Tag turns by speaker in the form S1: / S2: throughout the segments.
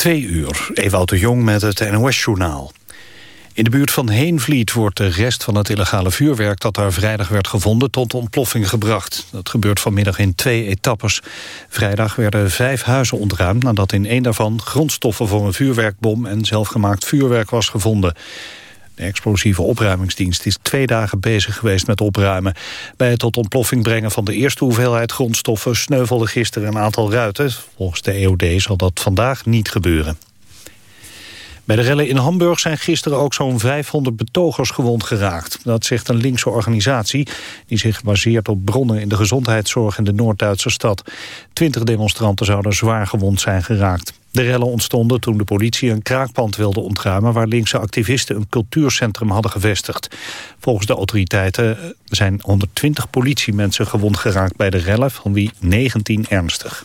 S1: Twee uur, Ewout de Jong met het NOS-journaal. In de buurt van Heenvliet wordt de rest van het illegale vuurwerk... dat daar vrijdag werd gevonden tot ontploffing gebracht. Dat gebeurt vanmiddag in twee etappes. Vrijdag werden vijf huizen ontruimd... nadat in één daarvan grondstoffen voor een vuurwerkbom... en zelfgemaakt vuurwerk was gevonden. De explosieve opruimingsdienst is twee dagen bezig geweest met opruimen. Bij het tot ontploffing brengen van de eerste hoeveelheid grondstoffen... sneuvelde gisteren een aantal ruiten. Volgens de EOD zal dat vandaag niet gebeuren. Bij de rellen in Hamburg zijn gisteren ook zo'n 500 betogers gewond geraakt. Dat zegt een linkse organisatie die zich baseert op bronnen in de gezondheidszorg in de Noord-Duitse stad. Twintig demonstranten zouden zwaar gewond zijn geraakt. De rellen ontstonden toen de politie een kraakpand wilde ontruimen... waar linkse activisten een cultuurcentrum hadden gevestigd. Volgens de autoriteiten zijn 120 politiemensen gewond geraakt bij de rellen... van wie 19 ernstig.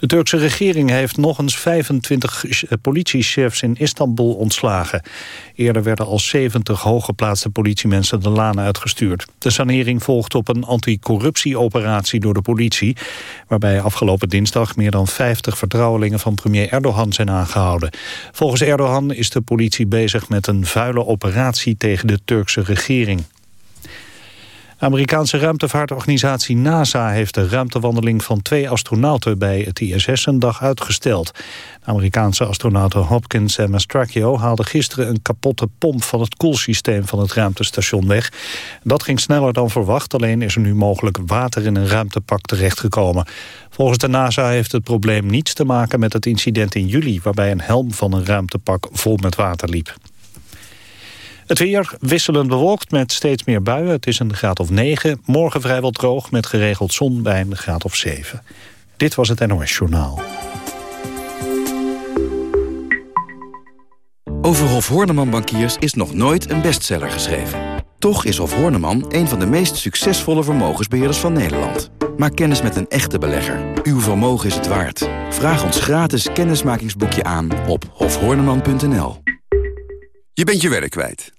S1: De Turkse regering heeft nog eens 25 politiechefs in Istanbul ontslagen. Eerder werden al 70 hooggeplaatste politiemensen de laan uitgestuurd. De sanering volgt op een anticorruptieoperatie door de politie... waarbij afgelopen dinsdag meer dan 50 vertrouwelingen van premier Erdogan zijn aangehouden. Volgens Erdogan is de politie bezig met een vuile operatie tegen de Turkse regering. Amerikaanse ruimtevaartorganisatie NASA heeft de ruimtewandeling van twee astronauten bij het ISS een dag uitgesteld. Amerikaanse astronauten Hopkins en Mastracchio haalden gisteren een kapotte pomp van het koelsysteem van het ruimtestation weg. Dat ging sneller dan verwacht, alleen is er nu mogelijk water in een ruimtepak terechtgekomen. Volgens de NASA heeft het probleem niets te maken met het incident in juli waarbij een helm van een ruimtepak vol met water liep. Het weer wisselend bewolkt met steeds meer buien. Het is een graad of 9. Morgen vrijwel droog met geregeld zon bij een graad of 7. Dit was het NOS Journaal.
S2: Over Hof Horneman Bankiers is nog nooit een bestseller geschreven. Toch is Hof Horneman een van de meest succesvolle vermogensbeheerders van Nederland. Maak kennis met een echte belegger. Uw vermogen is het waard. Vraag ons gratis kennismakingsboekje aan op hofhorneman.nl.
S3: Je bent je werk kwijt.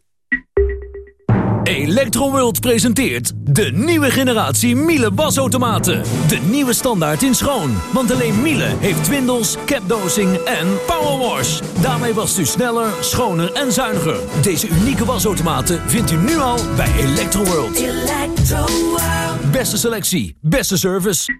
S4: Electroworld presenteert de nieuwe generatie Miele wasautomaten. De nieuwe standaard in schoon. Want alleen Miele heeft twindels, capdosing en powerwash. Daarmee wast u sneller, schoner en zuiniger. Deze unieke wasautomaten vindt u nu al bij Electroworld. Electroworld. Beste selectie, beste service.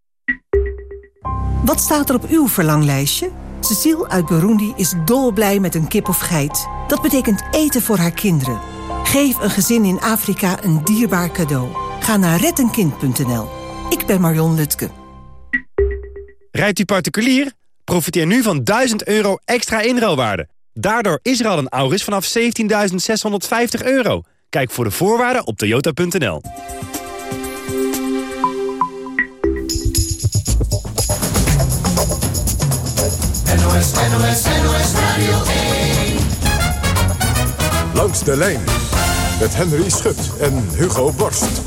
S5: Wat staat er op uw verlanglijstje? Cecile uit Burundi is dolblij met een kip of geit. Dat betekent eten voor haar kinderen. Geef een gezin in Afrika een dierbaar cadeau. Ga naar rettenkind.nl. Ik ben Marion Lutke.
S6: Rijdt u particulier? Profiteer nu van 1000 euro extra inruilwaarde. Daardoor is er al een Auris vanaf 17.650 euro. Kijk voor de voorwaarden op toyota.nl.
S7: NOS, NOS, NOS Radio 1.
S8: Langs de lijn met Henry Schut en Hugo Borst.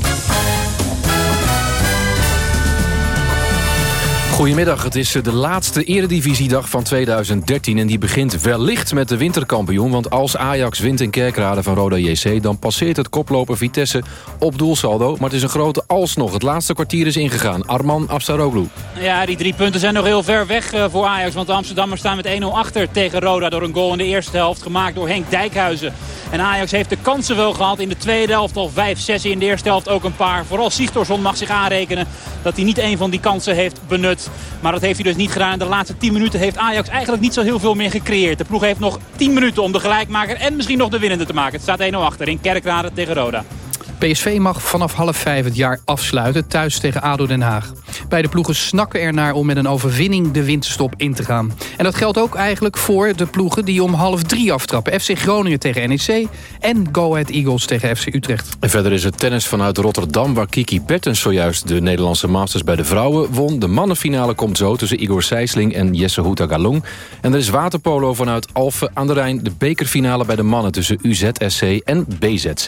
S9: Goedemiddag, het is de laatste eredivisiedag van 2013... en die begint wellicht met de winterkampioen... want als Ajax wint in Kerkrade van Roda JC... dan passeert het koploper Vitesse op doelsaldo. Maar het is een grote alsnog. Het laatste kwartier is ingegaan. Arman Afsaroglu.
S10: Ja, die drie punten zijn nog heel ver weg eh, voor Ajax... want de Amsterdammers staan met 1-0 achter tegen Roda... door een goal in de eerste helft gemaakt door Henk Dijkhuizen. En Ajax heeft de kansen wel gehad in de tweede helft al 5, 6 in de eerste helft ook een paar. Vooral Sigtorsson mag zich aanrekenen dat hij niet een van die kansen heeft benut. Maar dat heeft hij dus niet gedaan. De laatste 10 minuten heeft Ajax eigenlijk niet zo heel veel meer gecreëerd. De ploeg heeft nog 10 minuten om de gelijkmaker en misschien nog de winnende te maken. Het staat 1-0 achter in Kerkrade tegen Roda.
S11: PSV mag vanaf half vijf het jaar afsluiten, thuis tegen ADO Den Haag. Beide ploegen snakken ernaar om met een overwinning de winterstop in te gaan. En dat geldt ook eigenlijk voor de ploegen die om half drie aftrappen. FC Groningen tegen NEC en Go Ahead Eagles tegen FC Utrecht.
S9: En verder is het tennis vanuit Rotterdam... waar Kiki Bertens zojuist de Nederlandse Masters bij de vrouwen won. De mannenfinale komt zo tussen Igor Sijsling en Jesse Houta Galong. En er is waterpolo vanuit Alphen aan de Rijn... de bekerfinale bij de mannen tussen UZSC en BZC.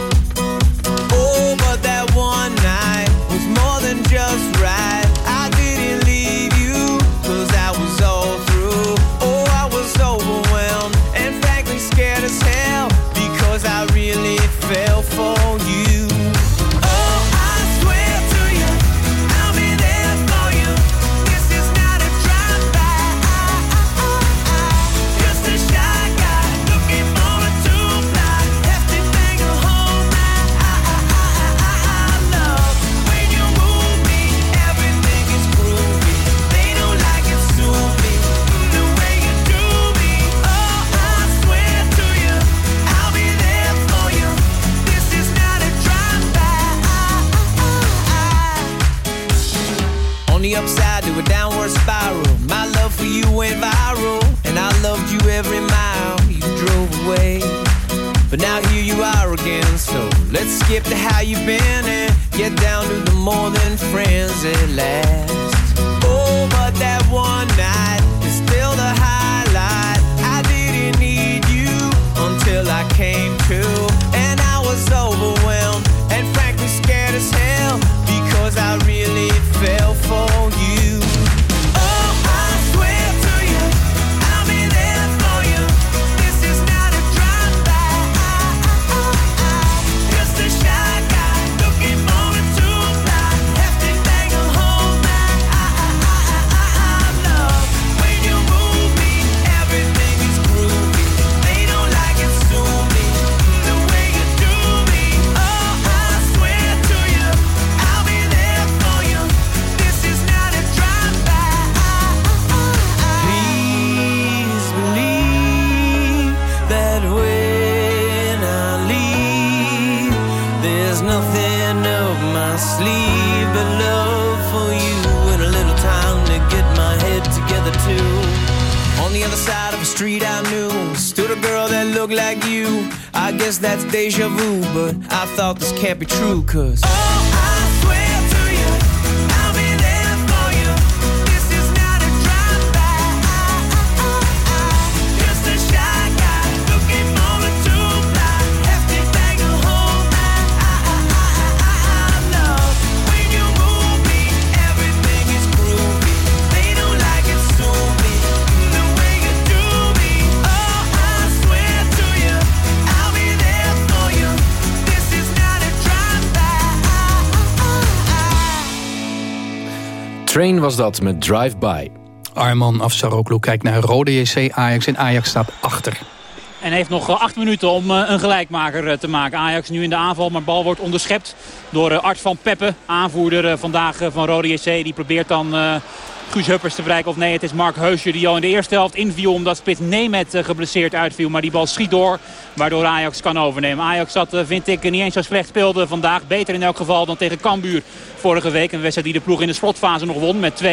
S12: skip to how you've been and get down to the more than friends at last. Oh, but that one night is still the highlight. I didn't need you until I came to, and I was overwhelmed and frankly scared as hell because I can't be true, cause. Just
S9: was dat met Drive By.
S11: Arman Afsaroglu kijkt naar Rode JC Ajax en Ajax staat achter.
S10: En heeft nog eh, acht minuten om eh, een gelijkmaker eh, te maken. Ajax nu in de aanval, maar de bal wordt onderschept door Art van Peppe. Aanvoerder vandaag van Rode JC. Die probeert dan Guus Huppers te bereiken. Of nee, het is Mark Heusje die al in de eerste helft inviel. Omdat Spits Nemet geblesseerd uitviel. Maar die bal schiet door. Waardoor Ajax kan overnemen. Ajax dat vind ik niet eens zo slecht speelde vandaag. Beter in elk geval dan tegen Cambuur vorige week. Een wedstrijd die de ploeg in de slotfase nog won met 2-1.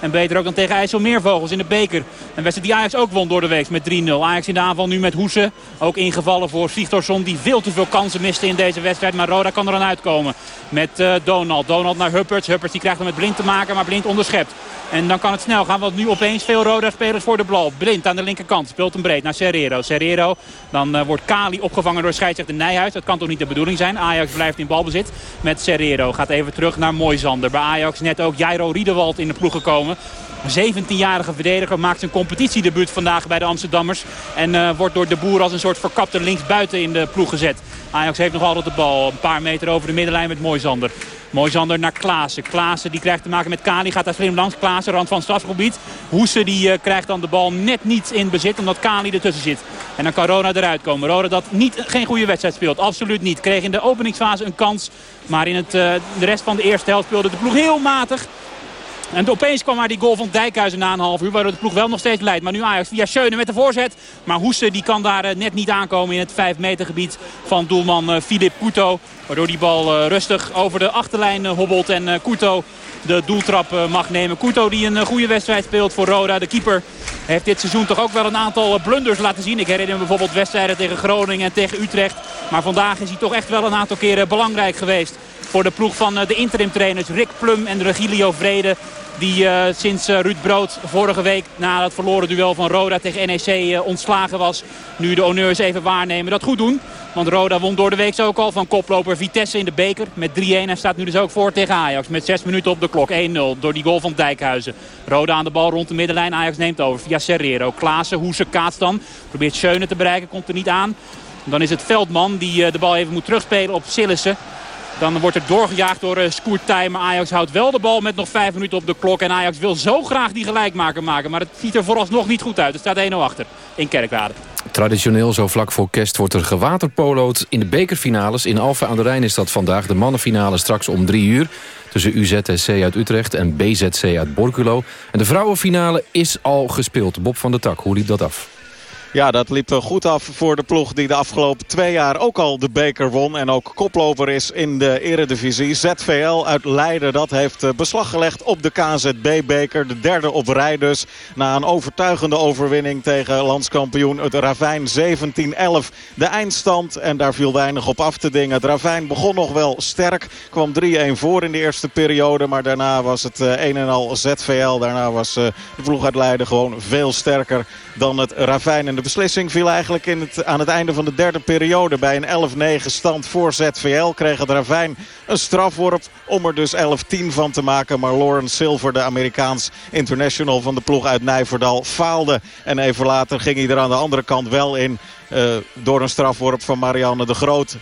S10: En beter ook dan tegen IJsselmeervogels in de beker. Een wedstrijd die Ajax ook won door de week met 3-0. Ajax in de aanval nu met Hoesen. Ook ingevallen voor Sigtorsson die veel te veel kansen miste in deze wedstrijd. Maar Roda kan er aan uitkomen met uh, Donald. Donald naar Hupperts. Hupperts die krijgt hem met Blind te maken, maar Blind onderschept. En dan kan het snel gaan, want nu opeens veel Roda-spelers voor de bal. Blind aan de linkerkant, speelt hem breed naar Serrero. Serrero, dan uh, wordt Kali opgevangen door scheidsrechter Nijhuis. Dat kan toch niet de bedoeling zijn. Ajax blijft in balbezit met Serrero. Gaat even terug naar Moisander. Bij Ajax net ook Jairo Riedewald in de ploeg gekomen. 17-jarige verdediger maakt zijn competitiedebuut vandaag bij de Amsterdammers. En uh, wordt door de boer als een soort verkapte linksbuiten in de ploeg gezet. Ajax heeft nog altijd de bal. Een paar meter over de middenlijn met Moisander. Moisander naar Klaassen. Klaassen die krijgt te maken met Kali. Gaat daar slim langs. Klaassen, rand van strafgebied. Hoese die krijgt dan de bal net niet in bezit. Omdat Kali ertussen zit. En dan kan Rona eruit komen. Rona dat niet, geen goede wedstrijd speelt. Absoluut niet. Kreeg in de openingsfase een kans. Maar in het, de rest van de eerste helft speelde de ploeg heel matig. En opeens kwam maar die goal van Dijkhuizen na een half uur. Waardoor de ploeg wel nog steeds leidt. Maar nu Ajax via Schöne met de voorzet. Maar Hoese die kan daar net niet aankomen in het 5 meter gebied van doelman Filip Couto. Waardoor die bal rustig over de achterlijn hobbelt. En Couto de doeltrap mag nemen. Couto die een goede wedstrijd speelt voor Roda. De keeper heeft dit seizoen toch ook wel een aantal blunders laten zien. Ik herinner me bijvoorbeeld wedstrijden tegen Groningen en tegen Utrecht. Maar vandaag is hij toch echt wel een aantal keren belangrijk geweest. Voor de ploeg van de interim trainers Rick Plum en Regilio Vrede. Die uh, sinds uh, Ruud Brood vorige week na het verloren duel van Roda tegen NEC ontslagen was. Nu de honneurs even waarnemen. Dat goed doen. Want Roda won door de week ook al van koploper Vitesse in de beker. Met 3-1 en staat nu dus ook voor tegen Ajax. Met 6 minuten op de klok. 1-0 door die goal van Dijkhuizen. Roda aan de bal rond de middenlijn. Ajax neemt over via Serrero. Klaassen, Hoese, kaats dan. Probeert Schöne te bereiken. Komt er niet aan. Dan is het Veldman die de bal even moet terugspelen op Sillissen. Dan wordt er doorgejaagd door uh, Maar Ajax houdt wel de bal met nog 5 minuten op de klok. En Ajax wil zo graag die gelijkmaker maken. Maar het ziet er vooralsnog niet goed uit. Het staat 1-0 achter in Kerkrade.
S9: Traditioneel zo vlak voor kerst wordt er gewaterpolood in de bekerfinales. In Alphen aan de Rijn is dat vandaag. De mannenfinale straks om 3 uur. Tussen UZSC uit Utrecht en BZC uit Borculo. En de vrouwenfinale is al gespeeld. Bob van der Tak, hoe liep dat af?
S13: Ja, dat liep goed af voor de ploeg die de afgelopen twee jaar ook al de beker won. En ook koploper is in de eredivisie. ZVL uit Leiden, dat heeft beslag gelegd op de KZB-beker. De derde op rij dus. Na een overtuigende overwinning tegen landskampioen het Ravijn 17-11. De eindstand, en daar viel weinig op af te dingen. Het Ravijn begon nog wel sterk. Kwam 3-1 voor in de eerste periode. Maar daarna was het een en al ZVL. Daarna was de ploeg uit Leiden gewoon veel sterker dan het Ravijn. En de beslissing viel eigenlijk in het, aan het einde van de derde periode. Bij een 11-9 stand voor ZVL kreeg het Ravijn een strafworp om er dus 11-10 van te maken. Maar Lawrence Silver, de Amerikaans international van de ploeg uit Nijverdal, faalde. En even later ging hij er aan de andere kant wel in. Uh, door een strafworp van Marianne de Groot. 12-9.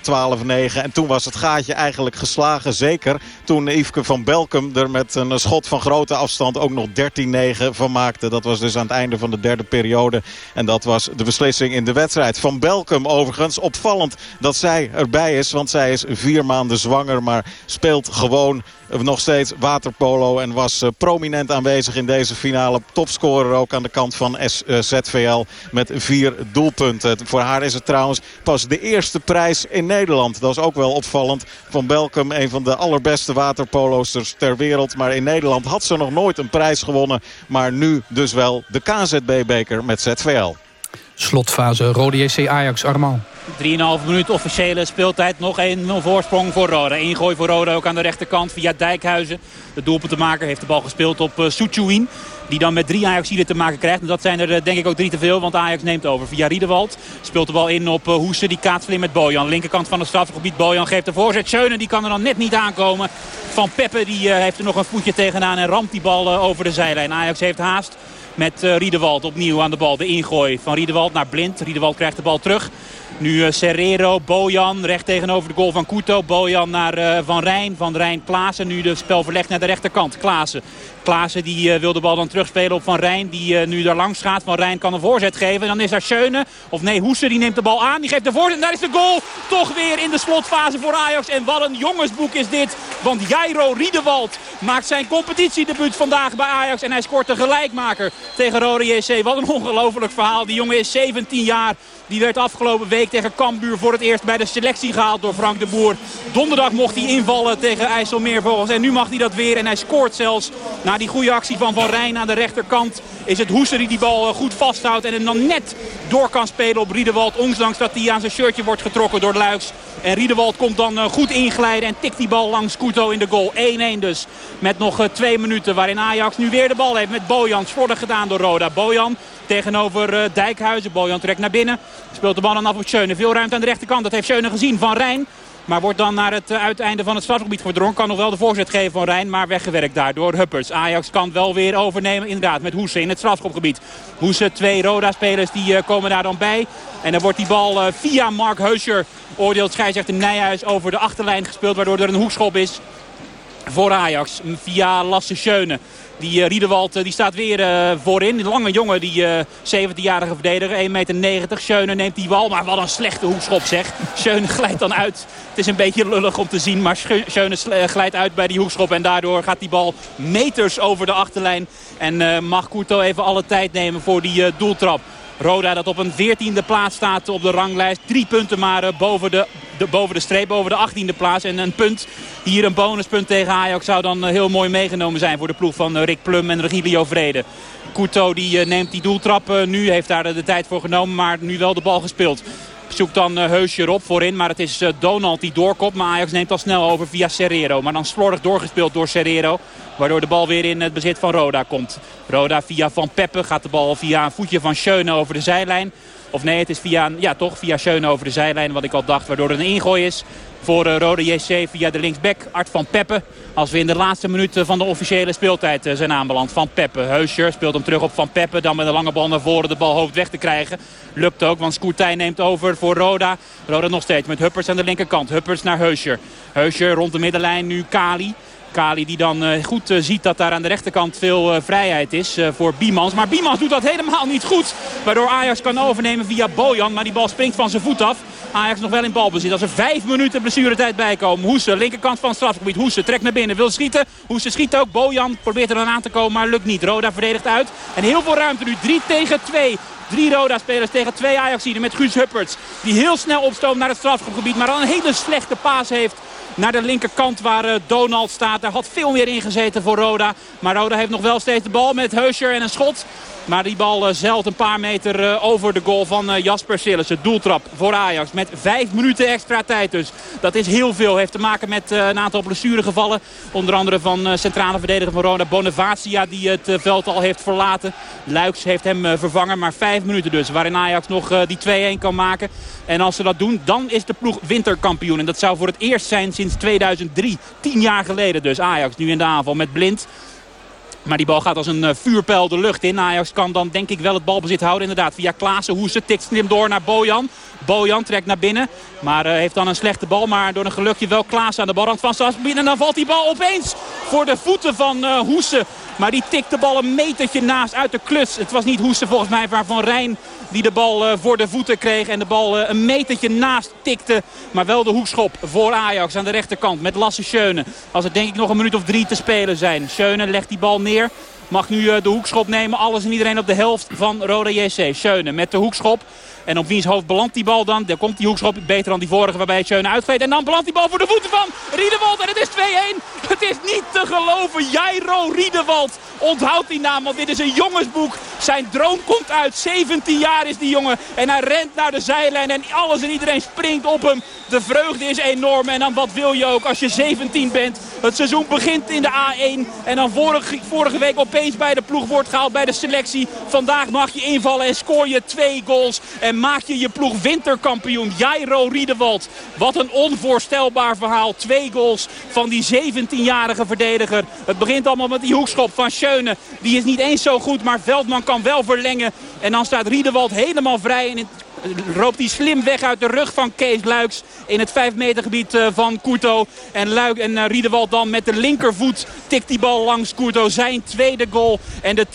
S13: En toen was het gaatje eigenlijk geslagen. Zeker toen Yveske van Belkum er met een schot van grote afstand ook nog 13-9 van maakte. Dat was dus aan het einde van de derde periode. En dat was de beslissing in de wedstrijd. Van Belkum overigens opvallend dat zij erbij is. Want zij is vier maanden zwanger. Maar speelt gewoon nog steeds waterpolo. En was prominent aanwezig in deze finale. Topscorer ook aan de kant van ZVL met vier doelpunten. Voor haar is het trouwens pas de eerste prijs in Nederland. Dat is ook wel opvallend. Van Belkum, een van de allerbeste waterpolosters ter wereld. Maar in Nederland had ze nog nooit een prijs gewonnen. Maar nu dus wel de KZB-beker met ZVL.
S11: Slotfase Rode JC Ajax Armand.
S10: 3,5 minuut officiële speeltijd. Nog 1-0 voorsprong voor Roda. Ingooi voor Roda ook aan de rechterkant via Dijkhuizen. De doelpuntenmaker heeft de bal gespeeld op uh, Soetjouin. Die dan met drie Ajaxiden te maken krijgt. Dat zijn er denk ik ook drie te veel. Want Ajax neemt over via Riedewald. Speelt de bal in op uh, Hoesen. Die kaatslin met Bojan. Linkerkant van het strafgebied. Bojan geeft de voorzet. Schöne die kan er dan net niet aankomen. Van Peppe die heeft er nog een voetje tegenaan. En ramt die bal over de zijlijn. Ajax heeft haast met uh, Riedewald opnieuw aan de bal. De ingooi van Riedewald naar Blind. Riedewald krijgt de bal terug. Nu uh, Serrero, Bojan, recht tegenover de goal van Couto. Bojan naar uh, Van Rijn, Van Rijn Klaassen. Nu de spel verlegt naar de rechterkant. Klaassen. Klaassen die uh, wil de bal dan terugspelen op Van Rijn. Die nu daar langs gaat. Van Rijn kan een voorzet geven. En dan is daar Schöne. Of nee, Hoese die neemt de bal aan. Die geeft de voorzet. En daar is de goal. Toch weer in de slotfase voor Ajax. En wat een jongensboek is dit. Want Jairo Riedewald maakt zijn competitiedebuut vandaag bij Ajax. En hij scoort de gelijkmaker tegen Rode JC. Wat een ongelofelijk verhaal. Die jongen is 17 jaar. Die werd afgelopen week tegen Cambuur voor het eerst bij de selectie gehaald door Frank de Boer. Donderdag mocht hij invallen tegen IJsselmeervogels. En nu mag hij dat weer. En hij scoort zelfs na die goede actie van Van Rijn aan de rechterkant. Is het Hoeser die die bal goed vasthoudt. En hem dan net door kan spelen op Riedewald. Ondanks dat hij aan zijn shirtje wordt getrokken door Luiks. En Riedewald komt dan goed inglijden en tikt die bal langs Kuto in de goal. 1-1 dus. Met nog twee minuten waarin Ajax nu weer de bal heeft met Bojan. Slordig gedaan door Roda. Bojan tegenover Dijkhuizen. Bojan trekt naar binnen. Speelt de bal dan af op Schöne. Veel ruimte aan de rechterkant. Dat heeft Schöne gezien van Rijn. Maar wordt dan naar het uiteinde van het strafgebied verdrongen. Kan nog wel de voorzet geven van Rijn. Maar weggewerkt daar door Huppers. Ajax kan wel weer overnemen. Inderdaad met Hoese in het strafschopgebied. Hoese, twee Roda-spelers die uh, komen daar dan bij. En dan wordt die bal via Mark Heuscher. Oordeelt scheidsrechter Nijhuis over de achterlijn gespeeld. Waardoor er een hoekschop is. voor Ajax. Via Lasse Schöne. Die uh, Riedewald die staat weer uh, voorin. Die lange jongen, die uh, 17-jarige verdediger. 1,90 meter. Schöne neemt die bal. Maar wat een slechte hoekschop zeg. Schöne glijdt dan uit. Het is een beetje lullig om te zien. Maar Schöne glijdt uit bij die hoekschop. En daardoor gaat die bal meters over de achterlijn. En mag Couto even alle tijd nemen voor die doeltrap. Roda dat op een 14e plaats staat op de ranglijst. Drie punten maar boven de, de, boven de streep, boven de 18e plaats. En een punt, hier een bonuspunt tegen Ajax zou dan heel mooi meegenomen zijn voor de ploeg van Rick Plum en Regilio Vrede. Couto die neemt die doeltrap nu, heeft daar de tijd voor genomen, maar nu wel de bal gespeeld. Zoekt dan Heusje op voorin. Maar het is Donald die doorkomt. Maar Ajax neemt al snel over via Serrero. Maar dan slordig doorgespeeld door Serrero. Waardoor de bal weer in het bezit van Roda komt. Roda via Van Peppe gaat de bal via een voetje van Schöne over de zijlijn. Of nee, het is via, ja, toch via Schöne over de zijlijn. Wat ik al dacht, waardoor er een ingooi is voor uh, Rode JC via de linksback Art van Peppe. Als we in de laatste minuten van de officiële speeltijd uh, zijn aanbeland. Van Peppe, Heuscher speelt hem terug op Van Peppe. Dan met een lange bal naar voren de bal hoofd weg te krijgen. Lukt ook, want Scoertijn neemt over voor Roda. Roda nog steeds met Huppers aan de linkerkant. Huppers naar Heuscher. Heuscher rond de middenlijn nu Kali. Kali die dan uh, goed ziet dat daar aan de rechterkant veel vrijheid is voor Biemans. Maar Biemans doet dat helemaal niet goed. Waardoor Ajax kan overnemen via Bojan. Maar die bal springt van zijn voet af. Ajax nog wel in balbezit. Als er vijf minuten blessuretijd bij komen. Hoese, linkerkant van het strafgebied. Hoese trekt naar binnen, wil schieten. Hoese schiet ook. Bojan probeert er dan aan te komen, maar lukt niet. Roda verdedigt uit. En heel veel ruimte nu. 3 tegen 2. Drie Roda-spelers tegen twee Ajaxiden met Guus Hupperts. Die heel snel opstoomt naar het strafgebied. Maar dan een hele slechte paas heeft naar de linkerkant waar uh, Donald staat. Daar had veel meer ingezeten voor Roda. Maar Roda heeft nog wel steeds de bal met Heuscher en een schot. Maar die bal uh, zeilt een paar meter uh, over de goal van Jasper Sillissen. Doeltrap voor Ajax met vijf minuten extra tijd dus. Dat is heel veel. Heeft te maken met een aantal blessuregevallen. Onder andere van centrale verdediger van Roda. Bonavacia die het veld al heeft verlaten. Luiks heeft hem vervangen. Maar vijf minuten dus. Waarin Ajax nog die 2-1 kan maken. En als ze dat doen, dan is de ploeg winterkampioen. En dat zou voor het eerst zijn sinds 2003. Tien jaar geleden dus. Ajax nu in de aanval met Blind. Maar die bal gaat als een vuurpijl de lucht in. Ajax kan dan denk ik wel het balbezit houden. Inderdaad via Klaassen. Hoese tikt slim door naar Bojan. Bojan trekt naar binnen. Maar uh, heeft dan een slechte bal. Maar door een gelukje wel Klaassen aan de balrand van Sasbin. En dan valt die bal opeens voor de voeten van uh, Hoese. Maar die tikt de bal een metertje naast uit de klus. Het was niet Hoese volgens mij, maar Van Rijn die de bal uh, voor de voeten kreeg. En de bal een metertje naast tikte. Maar wel de hoekschop voor Ajax aan de rechterkant met Lasse Schöne. Als er denk ik nog een minuut of drie te spelen zijn. Schöne legt die bal neer. Mag nu uh, de hoekschop nemen. Alles en iedereen op de helft van Roda JC. Schöne met de hoekschop. En op wiens hoofd belandt die bal dan? Daar komt die hoekschop beter dan die vorige waarbij Schöne uitgleed. En dan belandt die bal voor de voeten van Riedewald. En het is 2-1. Het is niet te geloven. Jairo Riedewald. Onthoud die naam, want dit is een jongensboek. Zijn droom komt uit. 17 jaar is die jongen. En hij rent naar de zijlijn. En alles en iedereen springt op hem. De vreugde is enorm. En dan wat wil je ook als je 17 bent. Het seizoen begint in de A1. En dan vorige, vorige week bij de ploeg wordt gehaald bij de selectie. Vandaag mag je invallen en scoor je twee goals. En maak je je ploeg winterkampioen. Jairo Riedewald. Wat een onvoorstelbaar verhaal. Twee goals van die 17-jarige verdediger. Het begint allemaal met die hoekschop van Schöne. Die is niet eens zo goed, maar Veldman kan wel verlengen. En dan staat Riedewald helemaal vrij. In loopt hij slim weg uit de rug van Kees Luiks in het 5 meter gebied van Courto. En, Luik en uh, Riedewald dan met de linkervoet tikt die bal langs Courto. Zijn tweede goal en de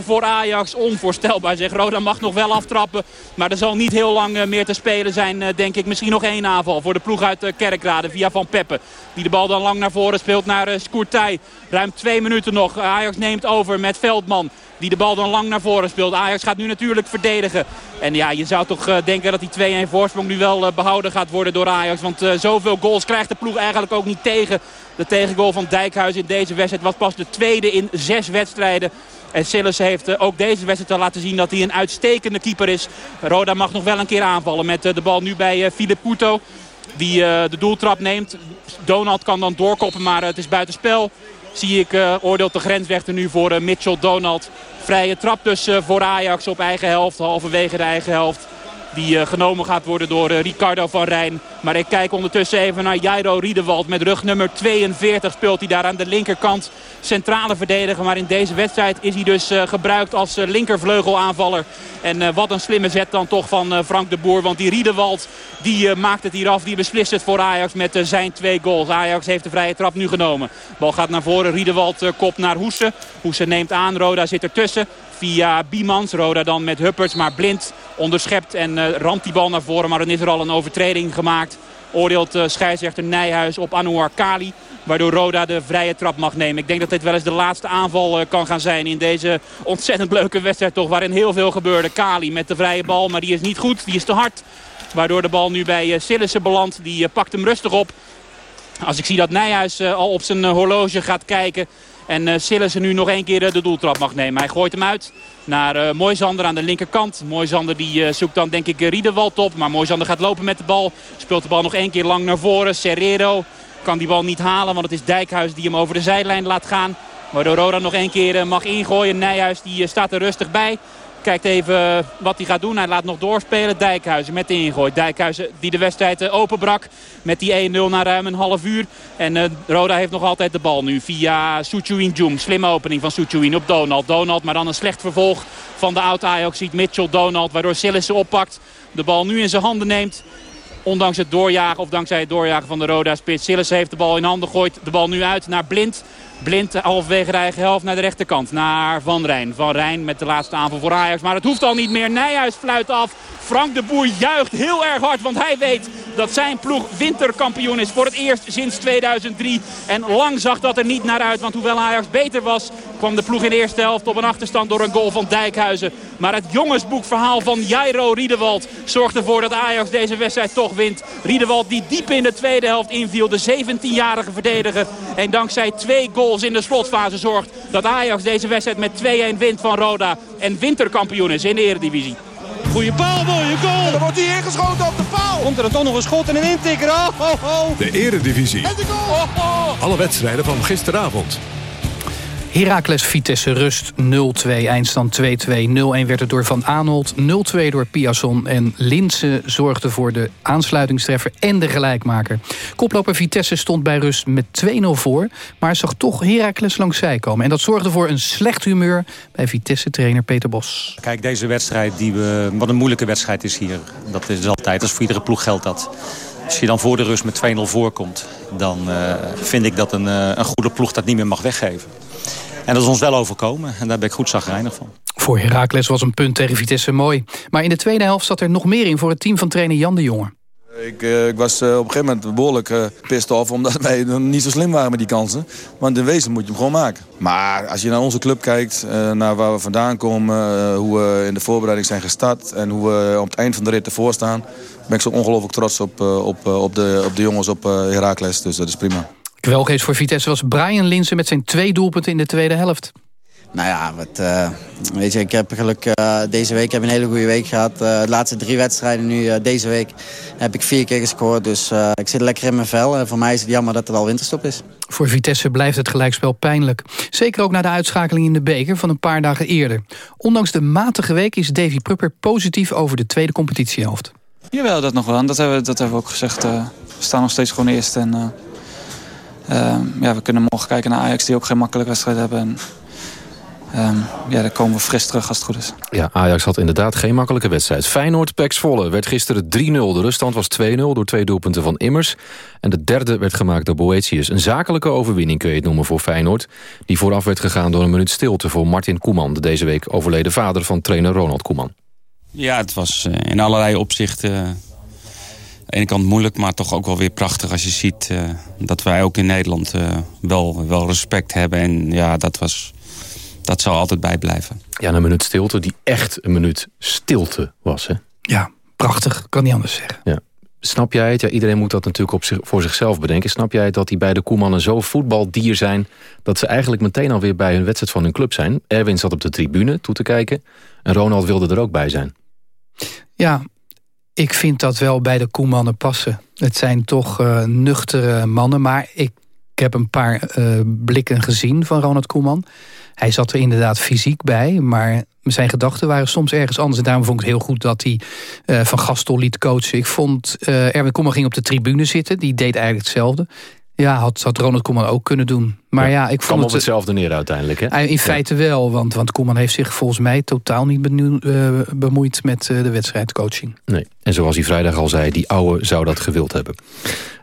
S10: 2-1 voor Ajax. Onvoorstelbaar zeg. Roda mag nog wel aftrappen. Maar er zal niet heel lang meer te spelen zijn denk ik. Misschien nog één aanval voor de ploeg uit Kerkrade via Van Peppe. Die de bal dan lang naar voren speelt naar Scourtij. Ruim twee minuten nog. Ajax neemt over met Veldman. Die de bal dan lang naar voren speelt. Ajax gaat nu natuurlijk verdedigen. En ja, je zou toch uh, denken dat die 2-1 voorsprong nu wel uh, behouden gaat worden door Ajax. Want uh, zoveel goals krijgt de ploeg eigenlijk ook niet tegen. De tegengoal van Dijkhuis in deze wedstrijd was pas de tweede in zes wedstrijden. En Sillis heeft ook deze wedstrijd al laten zien dat hij een uitstekende keeper is. Roda mag nog wel een keer aanvallen met de bal nu bij Filip Puto. Die de doeltrap neemt. Donald kan dan doorkoppen, maar het is buitenspel. Zie ik, oordeelt de grensrechter nu voor Mitchell Donald. Vrije trap dus voor Ajax op eigen helft, halverwege de eigen helft. Die genomen gaat worden door Ricardo van Rijn. Maar ik kijk ondertussen even naar Jairo Riedewald. Met rug nummer 42 speelt hij daar aan de linkerkant. Centrale verdediger. Maar in deze wedstrijd is hij dus gebruikt als linkervleugelaanvaller. En wat een slimme zet dan toch van Frank de Boer. Want die Riedewald die, maakt het hier af. Die beslist het voor Ajax met zijn twee goals. Ajax heeft de vrije trap nu genomen. Bal gaat naar voren. Riedewald kop naar Hoesen. Hoesen neemt aan. Roda zit ertussen via Biemans. Roda dan met Hupperts, maar blind onderschept en uh, ramt die bal naar voren. Maar dan is er al een overtreding gemaakt. Oordeelt uh, scheidsrechter Nijhuis op Anouar Kali. Waardoor Roda de vrije trap mag nemen. Ik denk dat dit wel eens de laatste aanval uh, kan gaan zijn in deze ontzettend leuke wedstrijd toch. Waarin heel veel gebeurde. Kali met de vrije bal, maar die is niet goed. Die is te hard. Waardoor de bal nu bij Sillissen belandt. Die pakt hem rustig op. Als ik zie dat Nijhuis al op zijn horloge gaat kijken... En uh, Sillissen nu nog één keer de doeltrap mag nemen. Hij gooit hem uit naar uh, Moisander aan de linkerkant. Moisander die zoekt dan denk ik Riedewald op. Maar Moisander gaat lopen met de bal. Speelt de bal nog één keer lang naar voren. Serrero kan die bal niet halen. Want het is Dijkhuis die hem over de zijlijn laat gaan. Waardoor Roda nog één keer mag ingooien. Nijhuis die staat er rustig bij. Kijkt even wat hij gaat doen. Hij laat nog doorspelen. Dijkhuizen met de ingooi. Dijkhuizen die de wedstrijd eh, openbrak. Met die 1-0 na ruim een half uur. En uh, Roda heeft nog altijd de bal nu via Suchuin Jung. Slimme opening van Suchuin op Donald. Donald maar dan een slecht vervolg van de oud Ajax. Ziet Mitchell Donald waardoor Sillissen oppakt. De bal nu in zijn handen neemt. Ondanks het doorjagen of dankzij het doorjagen van de Roda spits. Sillissen heeft de bal in handen. Gooit de bal nu uit naar Blind. Blind halfwege de eigen helft naar de rechterkant. Naar Van Rijn. Van Rijn met de laatste aanval voor Ajax. Maar het hoeft al niet meer. Nijhuis fluit af. Frank de Boer juicht heel erg hard. Want hij weet dat zijn ploeg winterkampioen is. Voor het eerst sinds 2003. En lang zag dat er niet naar uit. Want hoewel Ajax beter was, kwam de ploeg in de eerste helft op een achterstand door een goal van Dijkhuizen. Maar het jongensboekverhaal van Jairo Riedewald zorgt ervoor dat Ajax deze wedstrijd toch wint. Riedewald die diep in de tweede helft inviel. De 17-jarige verdediger. En dankzij twee goals in de slotfase zorgt dat Ajax deze wedstrijd met 2-1 wint van Roda. En winterkampioen is in de eredivisie.
S14: Goeie paal, mooie goal. En dan wordt hij ingeschoten op de paal. Komt er dan toch nog een schot en een intikker. Oh, oh, oh.
S8: De eredivisie.
S14: En de goal. Oh, oh.
S8: Alle wedstrijden van gisteravond.
S11: Heracles Vitesse rust 0-2, eindstand 2-2. 0-1 werd het door Van Aanholt, 0-2 door Piasson... en Linse zorgde voor de aansluitingstreffer en de gelijkmaker. Koploper Vitesse stond bij rust met 2-0 voor... maar zag toch Heracles langs zij komen. En dat zorgde voor een slecht humeur bij Vitesse-trainer Peter Bos.
S15: Kijk, deze wedstrijd, die we, wat een moeilijke wedstrijd is hier. Dat is altijd, als voor iedere ploeg geldt dat. Als je dan voor de rust met 2-0 voorkomt... dan uh, vind ik dat een, uh, een goede ploeg dat niet meer mag weggeven. En dat is ons wel overkomen. En daar ben ik goed zagrijnig van.
S11: Voor Heracles was een punt tegen Vitesse mooi. Maar in de tweede helft zat er nog meer in voor het team van trainer Jan de Jonge.
S16: Ik, uh, ik was uh, op een gegeven moment behoorlijk uh, pissed off... omdat wij niet zo slim waren met die kansen. Want in wezen moet je hem gewoon maken. Maar als je naar onze club kijkt, naar waar we vandaan komen... hoe we in de voorbereiding zijn gestart... en hoe we op het eind van de rit ervoor staan... ben ik zo ongelooflijk trots op, op, op, de, op de jongens op Heracles. Dus dat is prima.
S11: Kwelgeest voor Vitesse was Brian Linsen met zijn twee doelpunten in de tweede helft.
S17: Nou ja, wat, uh, weet je, ik heb geluk uh, deze week heb een hele goede week gehad. Uh, de laatste drie wedstrijden nu deze week heb ik vier keer gescoord. Dus ik zit lekker in mijn vel. En voor mij is het jammer dat het al winterstop is.
S11: Voor Vitesse blijft het gelijkspel pijnlijk. Zeker ook na de uitschakeling in de beker van een paar dagen eerder. Ondanks de matige week is Davy Prupper positief over de tweede competitiehelft.
S18: Jawel, dat nog wel. Dat hebben we, dat hebben we ook gezegd. we staan nog steeds gewoon eerst en... Uh, ja, we kunnen morgen kijken naar Ajax die ook geen makkelijke wedstrijd hebben. En, uh, ja, dan komen we fris terug als het goed is.
S9: Ja, Ajax had inderdaad geen makkelijke wedstrijd. Feyenoord, Pax Volle werd gisteren 3-0. De ruststand was 2-0 door twee doelpunten van Immers. En de derde werd gemaakt door Boetius. Een zakelijke overwinning kun je het noemen voor Feyenoord. Die vooraf werd gegaan door een minuut stilte voor Martin Koeman. De deze week overleden vader van trainer Ronald Koeman.
S19: Ja, het was eh, in allerlei opzichten de ene kant moeilijk, maar toch ook wel weer prachtig als je ziet uh, dat wij ook in Nederland uh, wel, wel respect hebben. En ja, dat, was, dat zal altijd bijblijven.
S9: Ja, een minuut stilte die echt een minuut stilte was, hè?
S11: Ja, prachtig. Kan niet anders zeggen.
S9: Ja. Snap jij het? Ja, iedereen moet dat natuurlijk op zich, voor zichzelf bedenken. Snap jij het dat die bij de Koemannen zo voetbaldier zijn... dat ze eigenlijk meteen alweer bij een wedstrijd van hun club zijn? Erwin zat op de tribune toe te kijken. En Ronald wilde er ook bij zijn.
S11: Ja, ik vind dat wel bij de Koemannen passen. Het zijn toch uh, nuchtere mannen, maar ik heb een paar uh, blikken gezien van Ronald Koeman. Hij zat er inderdaad fysiek bij, maar zijn gedachten waren soms ergens anders. En daarom vond ik het heel goed dat hij uh, Van Gastel liet coachen. Ik vond Erwin Koeman ging op de tribune zitten. Die deed eigenlijk hetzelfde. Ja, had, had Ronald Koeman ook kunnen doen. Maar ja, ik vond
S9: het... op hetzelfde neer uiteindelijk, hè?
S11: In feite wel, want, want Koeman heeft zich volgens mij totaal niet uh, bemoeid met uh, de wedstrijdcoaching.
S9: Nee, en zoals hij vrijdag al zei, die oude zou dat gewild hebben.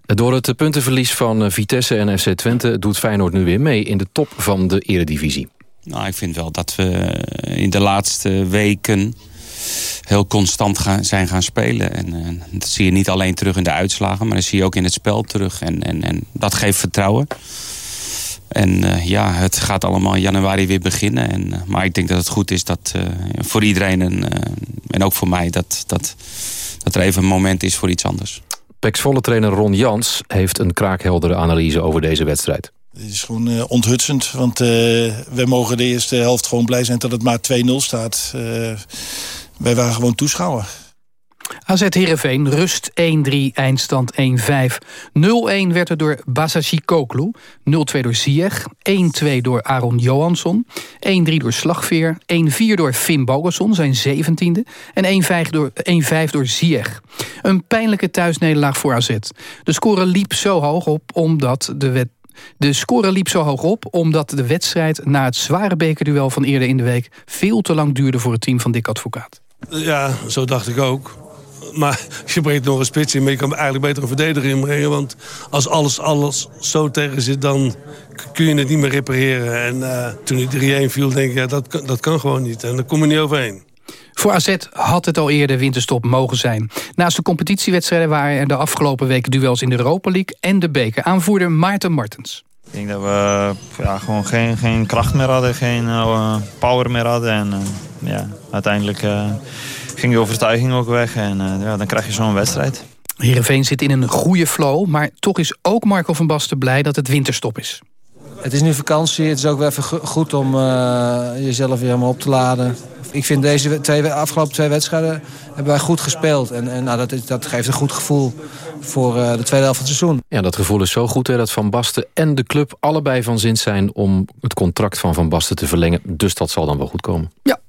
S9: Door het puntenverlies van Vitesse en FC Twente doet Feyenoord nu weer mee in de top van de eredivisie.
S19: Nou, ik vind wel dat we in de laatste weken heel constant gaan, zijn gaan spelen. En uh, dat zie je niet alleen terug in de uitslagen, maar dat zie je ook in het spel terug. En, en, en dat geeft vertrouwen. En uh, ja, het gaat allemaal in januari weer beginnen. En, uh, maar ik denk dat het goed is dat voor iedereen en, en ook voor mij... Dat, dat, dat er even een moment is voor iets anders.
S9: Pex volle trainer Ron Jans heeft een kraakheldere analyse over deze wedstrijd.
S20: Het is gewoon uh, onthutsend, want uh, we mogen de eerste helft gewoon blij zijn dat het maar 2-0 staat. Uh, wij waren gewoon toeschouwer.
S11: AZ Heerenveen, rust 1-3, eindstand 1-5. 0-1 werd er door Basashi Koklu, 0-2 door Ziyech, 1-2 door Aaron Johansson, 1-3 door Slagveer, 1-4 door Finn Bogason, zijn zeventiende, en 1-5 door, 1 door. Een pijnlijke thuisnederlaag voor AZ. De score liep zo hoog op omdat de de score liep zo hoog op omdat de wedstrijd na het zware bekerduel van eerder in de week veel te lang duurde voor het team van Dick Advocaat.
S21: Ja, zo dacht ik ook. Maar je brengt nog een spits in, maar je kan eigenlijk beter een verdediger inbrengen. Want als alles, alles zo tegen zit, dan kun je het niet meer repareren. En uh, toen die 3-1 viel, denk ik, ja, dat, dat kan gewoon niet. En daar kom je niet overheen.
S11: Voor AZ had het al eerder winterstop mogen zijn. Naast de competitiewedstrijden waren er de afgelopen weken duels in de Europa League en de beker. Aanvoerder Maarten Martens.
S22: Ik denk dat we ja, gewoon geen, geen kracht meer hadden, geen uh, power meer hadden. En uh, ja, uiteindelijk uh, ging die overtuiging ook weg en ja, dan krijg je zo'n wedstrijd.
S11: Heerenveen zit in een goede flow, maar toch is ook Marco van Basten blij dat het winterstop is.
S23: Het is nu vakantie, het is ook wel even goed om jezelf weer helemaal op te laden ik vind deze twee, afgelopen twee wedstrijden hebben wij goed gespeeld. En, en nou, dat, is, dat geeft een goed gevoel voor uh, de tweede helft van het seizoen.
S9: Ja, dat gevoel is zo goed hè, dat Van Basten en de club allebei van zin zijn... om het contract van Van Basten te verlengen. Dus dat zal dan wel goed komen.
S11: Ja,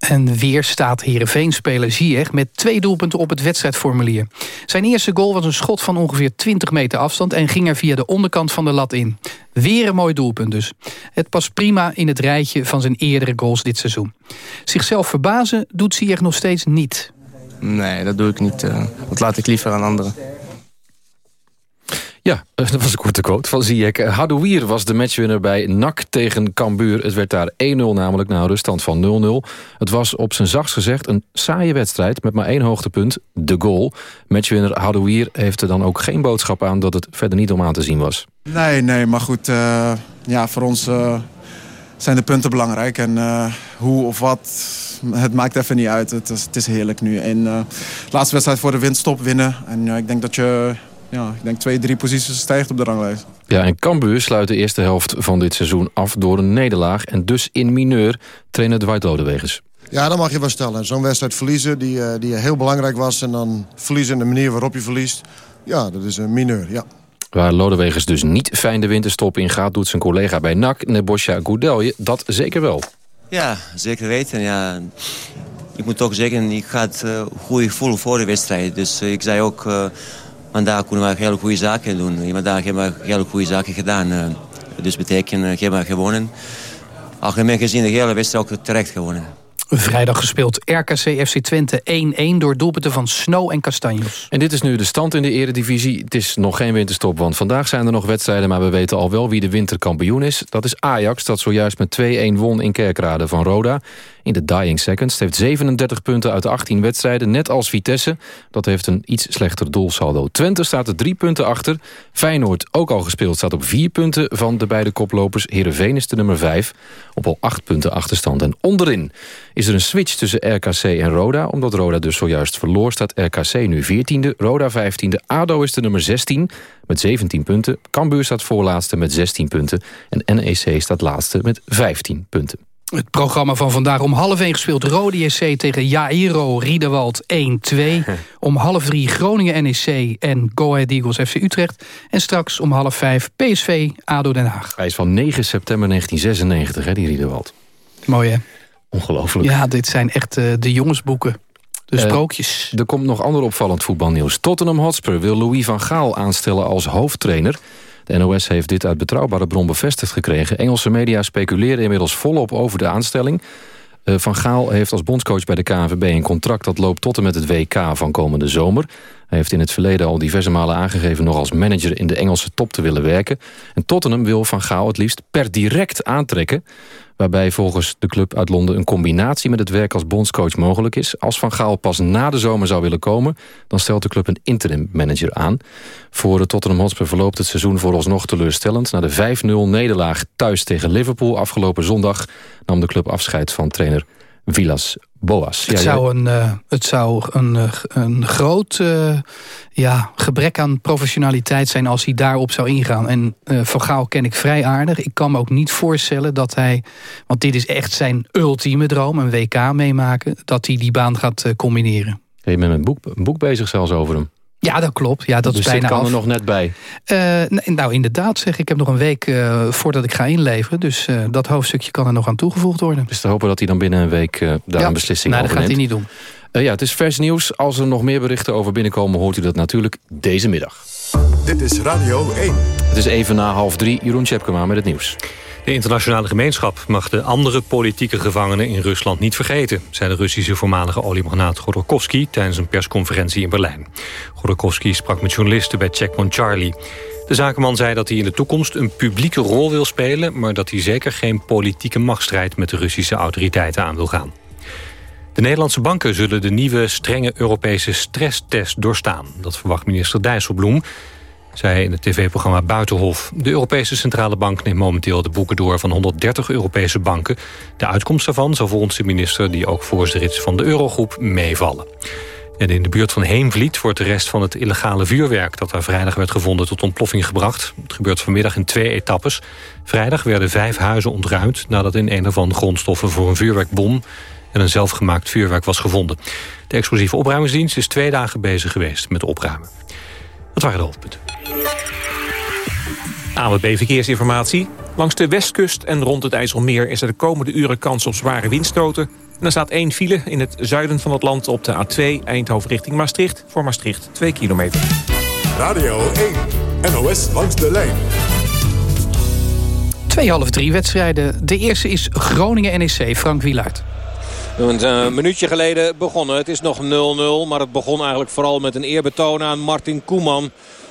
S11: en weer staat Heerenveen-speler Ziyech met twee doelpunten op het wedstrijdformulier. Zijn eerste goal was een schot van ongeveer 20 meter afstand... en ging er via de onderkant van de lat in. Weer een mooi doelpunt dus. Het past prima in het rijtje van zijn eerdere goals dit seizoen. Zichzelf verbazen doet Ziyech nog steeds niet.
S24: Nee, dat doe ik niet. Eh. Dat laat ik liever aan anderen.
S9: Ja, dat was een korte quote van Ziyech. Hadouier was de matchwinner bij NAC tegen Cambuur. Het werd daar 1-0 namelijk na een ruststand van 0-0. Het was op zijn zachtst gezegd een saaie wedstrijd... met maar één hoogtepunt, de goal. Matchwinner Hadouier heeft er dan ook geen boodschap aan... dat het verder niet om aan te zien was.
S25: Nee, nee, maar goed. Uh, ja, voor ons uh, zijn de punten belangrijk. En uh, hoe of wat, het maakt even niet uit. Het is, het is heerlijk nu. En laatste wedstrijd voor de winststop winnen. En ik denk dat je ja, ik denk twee, drie posities stijgt op de ranglijst.
S9: Ja, en Cambuur sluit de eerste helft van dit seizoen af door een nederlaag. En dus in mineur trainer Dwight Lodewegers.
S26: Ja, dat mag je wel stellen. Zo'n wedstrijd verliezen die, eh, die heel belangrijk was... en dan verliezen in de manier waarop je verliest. Ja, dat is een mineur, ja.
S9: Waar Lodewegers dus niet fijn de winterstop in gaat... doet zijn collega bij NAC, Nebosja Goudelje, dat zeker wel.
S27: Ja, zeker weten. Ja. Ik moet toch zeggen, ik had uh, goed gevoel voor de wedstrijd. Dus uh, ik zei ook... Uh, Vandaag kunnen we hele goede zaken doen. Vandaag hebben we hele goede zaken gedaan. Eh. Dus betekent, eh, hebben we gewonnen. Algemeen gezien de hele wedstrijd ook terecht gewonnen.
S11: Vrijdag gespeeld RKC FC Twente 1-1 door doelpunten van Snow en Castanjos.
S9: En dit is nu de stand in de eredivisie. Het is nog geen winterstop, want vandaag zijn er nog wedstrijden... maar we weten al wel wie de winterkampioen is. Dat is Ajax, dat zojuist met 2-1 won in Kerkrade van Roda in de dying seconds. Heeft 37 punten uit 18 wedstrijden, net als Vitesse. Dat heeft een iets slechter doelsaldo. Twente staat er drie punten achter. Feyenoord, ook al gespeeld, staat op vier punten van de beide koplopers. Heerenveen is de nummer 5, op al acht punten achterstand. En onderin is er een switch tussen RKC en Roda. Omdat Roda dus zojuist verloor, staat RKC nu 14e, Roda 15e. ADO is de nummer 16 met 17 punten. Cambuur staat voorlaatste met 16 punten. En NEC staat laatste met 15 punten.
S11: Het programma van vandaag om half 1 gespeeld Rode JC tegen Jairo Riedewald 1-2. om half 3 Groningen NEC en Go Ahead Eagles FC Utrecht. En straks om half 5 PSV ADO Den Haag.
S9: Hij is van 9 september 1996, hè, die Riedewald.
S11: Mooi hè?
S9: Ongelooflijk.
S11: Ja, dit zijn echt uh, de jongensboeken. De
S9: Uh,
S11: sprookjes.
S9: er komt nog ander opvallend voetbalnieuws. Tottenham Hotspur wil Louis van Gaal aanstellen als hoofdtrainer. De NOS heeft dit uit betrouwbare bron bevestigd gekregen. Engelse media speculeren inmiddels volop over de aanstelling. Uh, van Gaal heeft als bondscoach bij de KNVB een contract... dat loopt tot en met het WK van komende zomer. Hij heeft in het verleden al diverse malen aangegeven... nog als manager in de Engelse top te willen werken. En Tottenham wil Van Gaal het liefst per direct aantrekken waarbij volgens de club uit Londen een combinatie met het werk als bondscoach mogelijk is. Als Van Gaal pas na de zomer zou willen komen, dan stelt de club een interim manager aan. Voor de Tottenham Hotspur verloopt het seizoen vooralsnog teleurstellend. Na de 5-0 nederlaag thuis tegen Liverpool afgelopen zondag nam de club afscheid van trainer Villas Boas.
S11: Het, ja, zou een, uh, het zou een, uh, een groot uh, ja, gebrek aan professionaliteit zijn als hij daarop zou ingaan. En Van Gaal ken ik vrij aardig. Ik kan me ook niet voorstellen dat hij, want dit is echt zijn ultieme droom, een WK meemaken, dat hij die baan gaat combineren.
S9: Je bent met een boek, een boek bezig zelfs over hem.
S11: Ja, dat klopt. Ja, dat
S9: dus
S11: is bijna
S9: dit kan
S11: af.
S9: er nog net bij.
S11: Uh, nou, inderdaad zeg ik. heb nog een week uh, voordat ik ga inleveren. Dus uh, dat hoofdstukje kan er nog aan toegevoegd worden.
S9: Dus te hopen dat hij dan binnen een week daar
S11: ja.
S9: een beslissing
S11: nou,
S9: over
S11: dat gaat
S9: neemt.
S11: hij niet doen.
S9: ja, het is vers nieuws. Als er nog meer berichten over binnenkomen... hoort u dat natuurlijk deze middag.
S8: Dit is Radio 1.
S9: Het is even na half drie. Jeroen Tjepkema met het nieuws.
S28: De internationale gemeenschap mag de andere politieke gevangenen in Rusland niet vergeten, zei de Russische voormalige oliemagnaat Godorkovsky tijdens een persconferentie in Berlijn. Godorkovsky sprak met journalisten bij Checkpoint Charlie. De zakenman zei dat hij in de toekomst een publieke rol wil spelen, maar dat hij zeker geen politieke machtsstrijd met de Russische autoriteiten aan wil gaan. De Nederlandse banken zullen de nieuwe strenge Europese stresstest doorstaan. Dat verwacht minister Dijsselbloem zei in het tv-programma Buitenhof. De Europese Centrale Bank neemt momenteel de boeken door van 130 Europese banken. De uitkomst daarvan zal volgens de minister, die ook voorzitter is van de Eurogroep, meevallen. En in de buurt van Heemvliet wordt de rest van het illegale vuurwerk... dat daar vrijdag werd gevonden tot ontploffing gebracht. Het gebeurt vanmiddag in twee etappes. Vrijdag werden vijf huizen ontruimd... nadat in een ervan grondstoffen voor een vuurwerkbom... en een zelfgemaakt vuurwerk was gevonden. De explosieve opruimingsdienst is twee dagen bezig geweest met opruimen. Dat waren de hoofdpunten.
S29: AWB Verkeersinformatie. Langs de westkust en rond het IJsselmeer is er de komende uren kans op zware windstoten. En er staat één file in het zuiden van het land op de A2 Eindhoven richting Maastricht. Voor Maastricht 2 kilometer.
S8: Radio 1, NOS langs de lijn.
S11: Twee half drie wedstrijden. De eerste is Groningen-NEC, Frank Wielaert.
S30: Een uh, minuutje geleden begonnen. Het is nog 0-0. Maar het begon eigenlijk vooral met een eerbetoon aan Martin Koeman.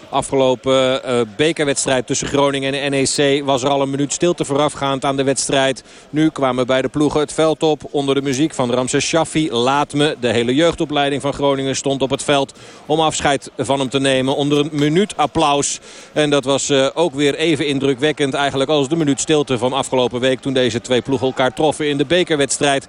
S30: Afgelopen uh, bekerwedstrijd tussen Groningen en NEC was er al een minuut stilte voorafgaand aan de wedstrijd. Nu kwamen beide ploegen het veld op onder de muziek van Ramses Shaffi. Laat me, de hele jeugdopleiding van Groningen stond op het veld om afscheid van hem te nemen. Onder een minuut applaus. En dat was uh, ook weer even indrukwekkend eigenlijk als de minuut stilte van afgelopen week. Toen deze twee ploegen elkaar troffen in de bekerwedstrijd.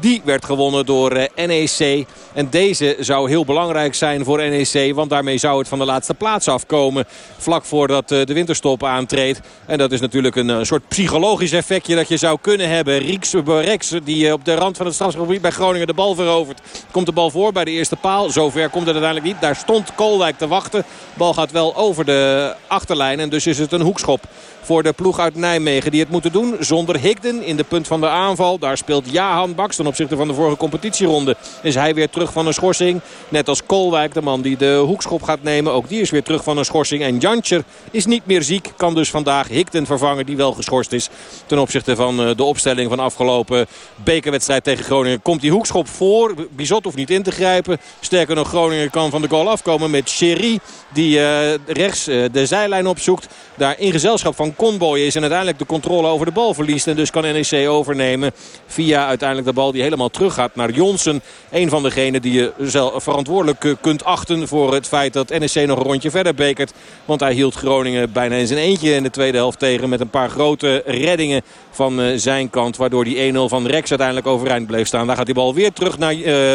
S30: Die werd gewonnen door uh, NEC. En deze zou heel belangrijk zijn voor NEC. Want daarmee zou het van de laatste plaats afkomen. Vlak voordat uh, de winterstop aantreedt. En dat is natuurlijk een, een, soort psychologisch effectje dat je zou kunnen hebben. Rieks Rex die op de rand van het strafgebied bij Groningen de bal verovert. Komt de bal voor bij de eerste paal. Zover komt het uiteindelijk niet. Daar stond Koolwijk te wachten. De bal gaat wel over de achterlijn. En dus is het een hoekschop voor de ploeg uit Nijmegen. Die het moeten doen zonder Higden in de punt van de aanval. Daar speelt Jahan Baks ten opzichte van de vorige competitieronde. Is hij weer terug van een schorsing. Net als Kolwijk, de man die de hoekschop gaat nemen. Ook die is weer terug van een schorsing. En Jantjer is niet meer ziek. Kan dus vandaag Higden vervangen die wel geschorst is. Ten opzichte van de opstelling van afgelopen bekerwedstrijd tegen Groningen. Komt die hoekschop voor. Bizot hoeft niet in te grijpen. Sterker nog Groningen kan van de goal afkomen met Sherry. Die uh, rechts uh, de zijlijn opzoekt. Daar in gezelschap van Conboy is en uiteindelijk de controle over de bal verliest. En dus kan NEC overnemen via uiteindelijk de bal die helemaal teruggaat naar Jonsen. Een van degenen die je zelf verantwoordelijk kunt achten voor het feit dat NEC nog een rondje verder bekert. Want hij hield Groningen bijna in zijn eentje in de tweede helft tegen. Met een paar grote reddingen van zijn kant. Waardoor die 1-0 van Rex uiteindelijk overeind bleef staan. Daar gaat die bal weer terug naar uh.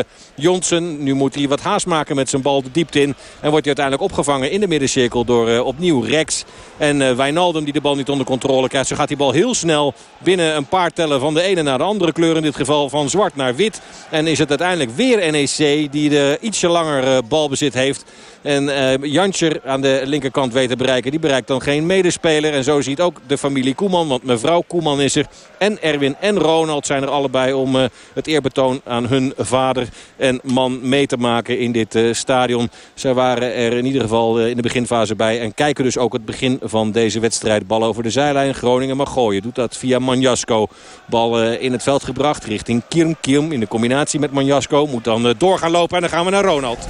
S30: Nu moet hij wat haast maken met zijn bal de diepte in. En wordt hij uiteindelijk opgevangen in de middencirkel door opnieuw Rex. En uh, Wijnaldum die de bal niet onder controle krijgt. Zo gaat die bal heel snel binnen een paar tellen van de ene naar de andere kleur. In dit geval van zwart naar wit. En is het uiteindelijk weer NEC die de ietsje langer balbezit heeft. En uh, aan de linkerkant weet te bereiken. Die bereikt dan geen medespeler. En zo ziet ook de familie Koeman. Want mevrouw Koeman is er. En Erwin en Ronald zijn er allebei om uh, het eerbetoon aan hun vader en man mee te maken in dit stadion. Zij waren er in ieder geval in de beginfase bij. En kijken dus ook het begin van deze wedstrijd. Bal over de zijlijn. Groningen mag gooien. Doet dat via Manjasko. Bal in het veld gebracht richting Kirm Kirm. In de combinatie met Manjasko. Moet dan door gaan lopen. En dan gaan we naar Ronald.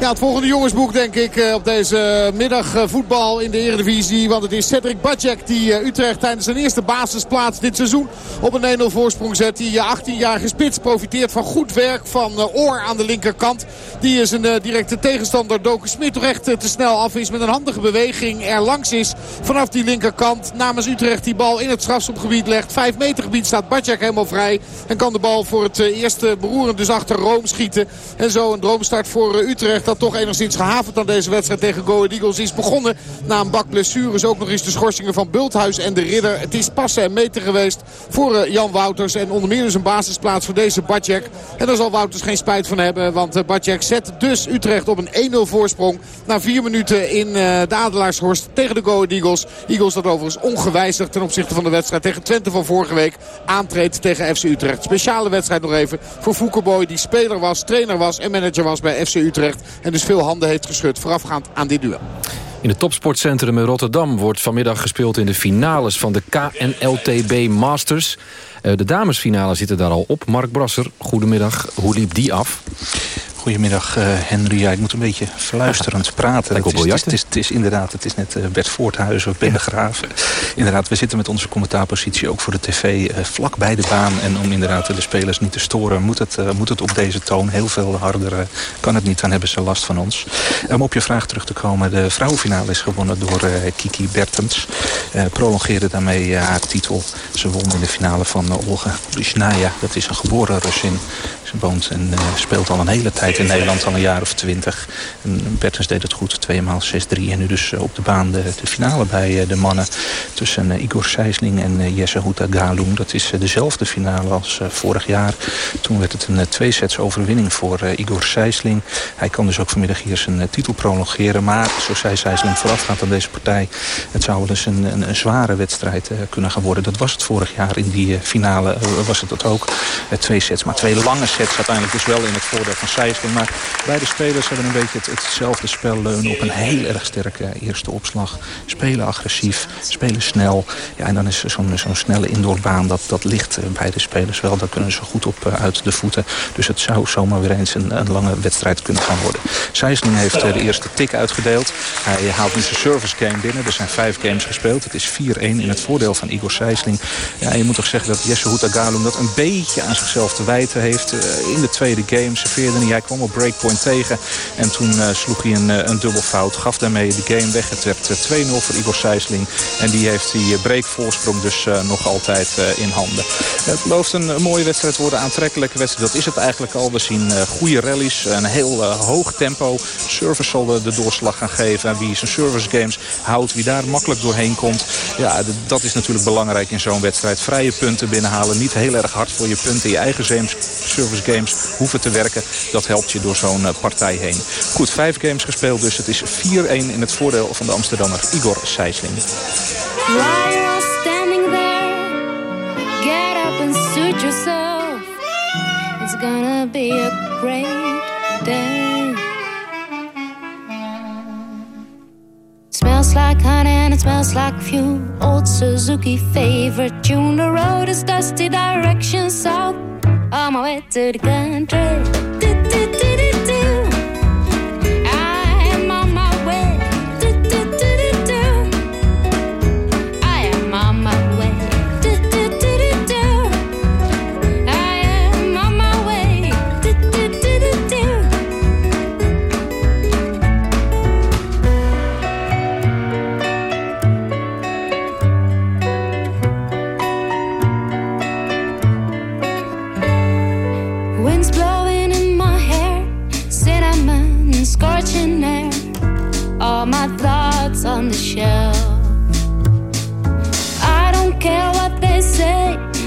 S31: Ja, het volgende jongensboek denk ik op deze middag voetbal in de Eredivisie. Want het is Cedric Bacek die Utrecht tijdens zijn eerste basisplaats dit seizoen op een 1-0 voorsprong zet. Die 18-jarige spits profiteert van goed werk van Oor aan de linkerkant. Die is een directe tegenstander Doken Smit toch echt te snel af is met een handige beweging er langs is. Vanaf die linkerkant namens Utrecht die bal in het strafschopgebied legt. 5 meter gebied staat Bacek helemaal vrij. En kan de bal voor het eerste beroeren dus achter Room schieten. En zo een droomstart voor Utrecht dat toch enigszins gehavend aan deze wedstrijd tegen Go Ahead Eagles is begonnen. Na een bak blessures ook nog eens de schorsingen van Bulthuis en de Ridder. Het is passen en meten geweest voor Jan Wouters. En onder meer dus een basisplaats voor deze Badjek. En daar zal Wouters geen spijt van hebben. Want Badjek zet dus Utrecht op een 1-0 voorsprong. Na vier minuten in de Adelaarshorst tegen de Go Eagles. Eagles dat overigens ongewijzigd ten opzichte van de wedstrijd tegen Twente van vorige week aantreedt tegen FC Utrecht. Speciale wedstrijd nog even voor Foukeboy die speler was, trainer was en manager was bij FC Utrecht. En dus veel handen heeft geschud voorafgaand aan dit duel.
S9: In het topsportcentrum in Rotterdam wordt vanmiddag gespeeld in de finales van de KNLTB Masters. De damesfinale zitten daar al op. Mark Brasser, goedemiddag. Hoe liep die af?
S32: Goedemiddag uh, Henry. Ja, ik moet een beetje fluisterend praten. Het is, het, is, het, is, inderdaad, het is net uh, Bert Voorthuizen of Ben de Graaf. Inderdaad, we zitten met onze commentaarpositie ook voor de tv uh, vlak bij de baan. En om inderdaad de spelers niet te storen, moet het, moet het op deze toon. Heel veel harder kan het niet, dan hebben ze last van ons. Om op je vraag terug te komen, de vrouwenfinale is gewonnen door Kiki Bertens. prolongeerde daarmee haar titel. Ze won in de finale van Olga Prishnaya. Dat is een geboren Russin. Ze woont en uh, speelt al een hele tijd in Nederland, al een jaar of twintig. En Bertens deed het goed, tweemaal 6-3. En nu dus op de baan de, de finale bij uh, de mannen tussen Igor Sijsling en Jesse Huta Galum. Dat is dezelfde finale als vorig jaar. Toen werd het een twee sets overwinning voor Igor Sijsling. Hij kan dus ook vanmiddag hier zijn titel prolongeren. Maar, zo zei Sijsling voorafgaand aan deze partij... het zou wel eens een, een, een zware wedstrijd kunnen gaan worden. Dat was het vorig jaar in die finale, was het dat ook. twee sets, maar twee lange sets uiteindelijk dus wel in het voordeel van Sijsling. Maar beide spelers hebben een beetje het, hetzelfde spel leunen op een heel erg sterke eerste opslag. Spelen agressief, spelen snel. Ja, en dan is zo'n zo'n snelle indoorbaan, dat, dat ligt bij de spelers wel. Daar kunnen ze goed op uit de voeten. Dus het zou zomaar weer eens een, een lange wedstrijd kunnen gaan worden. Sijsling heeft de eerste tik uitgedeeld. Hij haalt nu zijn service game binnen. Er zijn vijf games gespeeld. Het is 4-1 in het voordeel van Igor Sijsling. Ja, je moet toch zeggen dat Jesse Houtagalum dat een beetje aan zichzelf te wijten heeft in de tweede game serveerde hij. Hij kwam op breakpoint tegen. En toen uh, sloeg hij een, een dubbel fout. Gaf daarmee de game weg. Het werd 2-0 voor Igor Sijsling. En die heeft die breakvoorsprong dus nog altijd in handen. Het belooft een, een, mooie wedstrijd worden. Aantrekkelijke wedstrijd. Dat is het eigenlijk al. We zien goede rallies. Een heel hoog tempo. Service zal de, doorslag gaan geven. En wie zijn service games houdt. Wie daar makkelijk doorheen komt. Ja, dat is natuurlijk belangrijk in zo'n wedstrijd. Vrije punten binnenhalen. Niet heel erg hard voor je punten. Je eigen service games hoeven te werken. Dat helpt je door zo'n partij heen. Goed, vijf games gespeeld dus. Het is 4-1 in het voordeel van de Amsterdammer Igor Sijsling. Smells like honey and it smells like fuel. Old Suzuki favorite tune. The road is dusty, direction south. on my way to the country.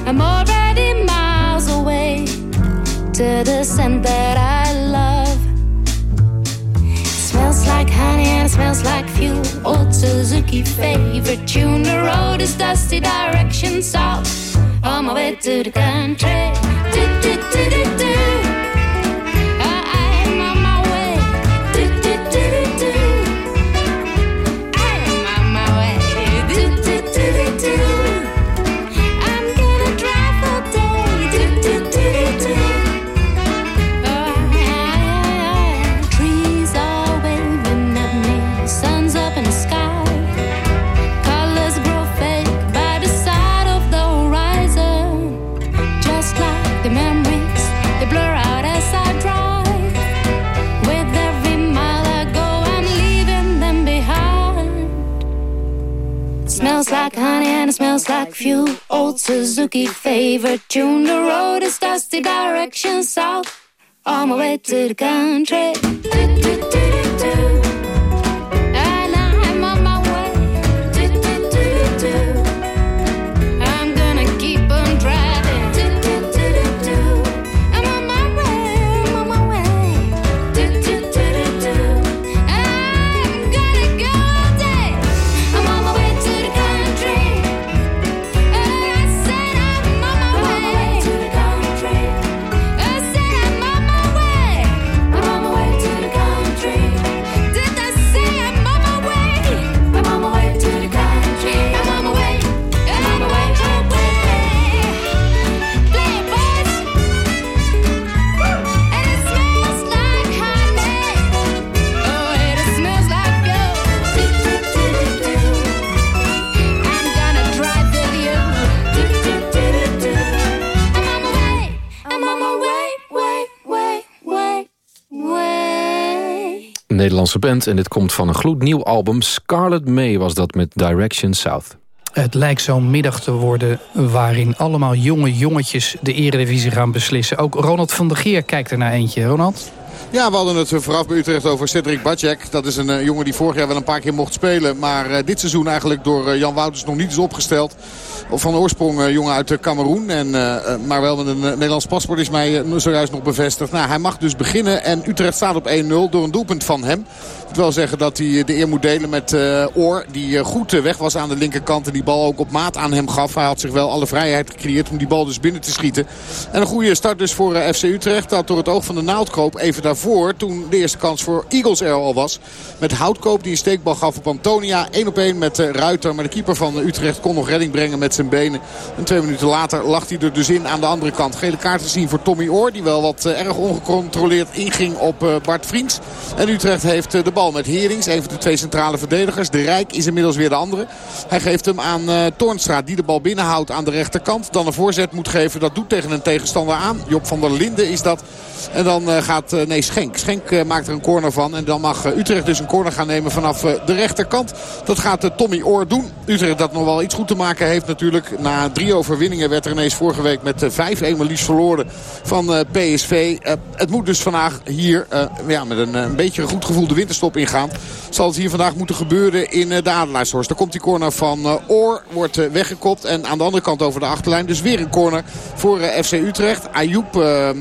S33: I'm already miles away to the scent that I love. It smells like honey and it smells like fuel. Old Suzuki favorite tune. The road is dusty, direction south. On my way to the country. Do, do, do, smells like fuel. Old Suzuki favorite tune. The road is dusty, direction south. On my way to the country. Do, do, do,
S9: Nederlandse band en dit komt van een gloednieuw album. Scarlet May was dat met Direction South.
S11: Het lijkt zo'n middag te worden waarin allemaal jonge jongetjes de eredivisie gaan beslissen. Ook Ronald van der Geer kijkt er naar eentje. Ronald?
S31: Ja, we hadden het vooraf bij Utrecht over Cedric Bacek. Dat is een eh, jongen die vorig jaar wel een paar keer mocht spelen. Maar eh, dit seizoen eigenlijk door eh, Jan Wouters nog niet is opgesteld. Van oorsprong jongen uit Cameroen. En, maar wel met een Nederlands paspoort is mij zojuist nog bevestigd. Nou, hij mag dus beginnen. En Utrecht staat op 1-0 door een doelpunt van hem. Moet wel zeggen dat hij de eer moet delen met eh, Oor. Die eh, goed eh, weg was aan de linkerkant. En die bal ook op maat aan hem gaf. Hij had zich wel alle vrijheid gecreëerd om die bal dus binnen te schieten. En een goede start dus voor eh, FC Utrecht. Dat door het oog van de naaldkoop even daarvoor. Toen de eerste kans voor Eagles er al was. Met Houtkoop die een steekbal gaf op Antonia. 1 op 1 met eh, Ruiter. Maar de keeper van eh, Utrecht kon nog redding brengen met zijn benen. En twee minuten later lag hij er dus in aan de andere kant. Gele kaart te zien voor Tommy Oor. Die wel wat eh, erg ongecontroleerd inging op eh, Bart Vriends. En Utrecht heeft eh, de bal met Herings. Een van de twee centrale verdedigers. De Rijk is inmiddels weer de andere. Hij geeft hem aan Toornstra. Die de bal binnenhoudt aan de rechterkant. Dan een voorzet moet geven. Dat doet tegen een tegenstander aan. Job van der Linden is dat. En dan eh, gaat, eh, nee Schenk. Schenk maakt er een corner van. En dan mag Utrecht dus een corner gaan nemen vanaf de rechterkant. Dat gaat Tommy Oor doen. Utrecht dat nog wel iets goed te maken heeft natuurlijk. Na drie overwinningen werd er ineens vorige week met eh, 5-1 liefst verloren van PSV. Het moet dus vandaag hier ja, met een, een beetje een goed gevoel de winterstop ingaan. Zal het hier vandaag moeten gebeuren in eh, de Adelaarshorst. Daar komt die corner van eh, Oor. Wordt eh, weggekopt. En aan de andere kant over de achterlijn. Dus weer een corner voor FC Utrecht. Ayoub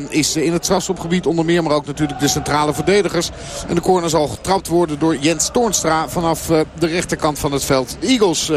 S31: is in het strafschopgebied onder meer. Maar ook natuurlijk de centrale verdedigers. En de corner zal getrapt worden door Jens Toornstra. Vanaf de rechterkant van het veld. Eagles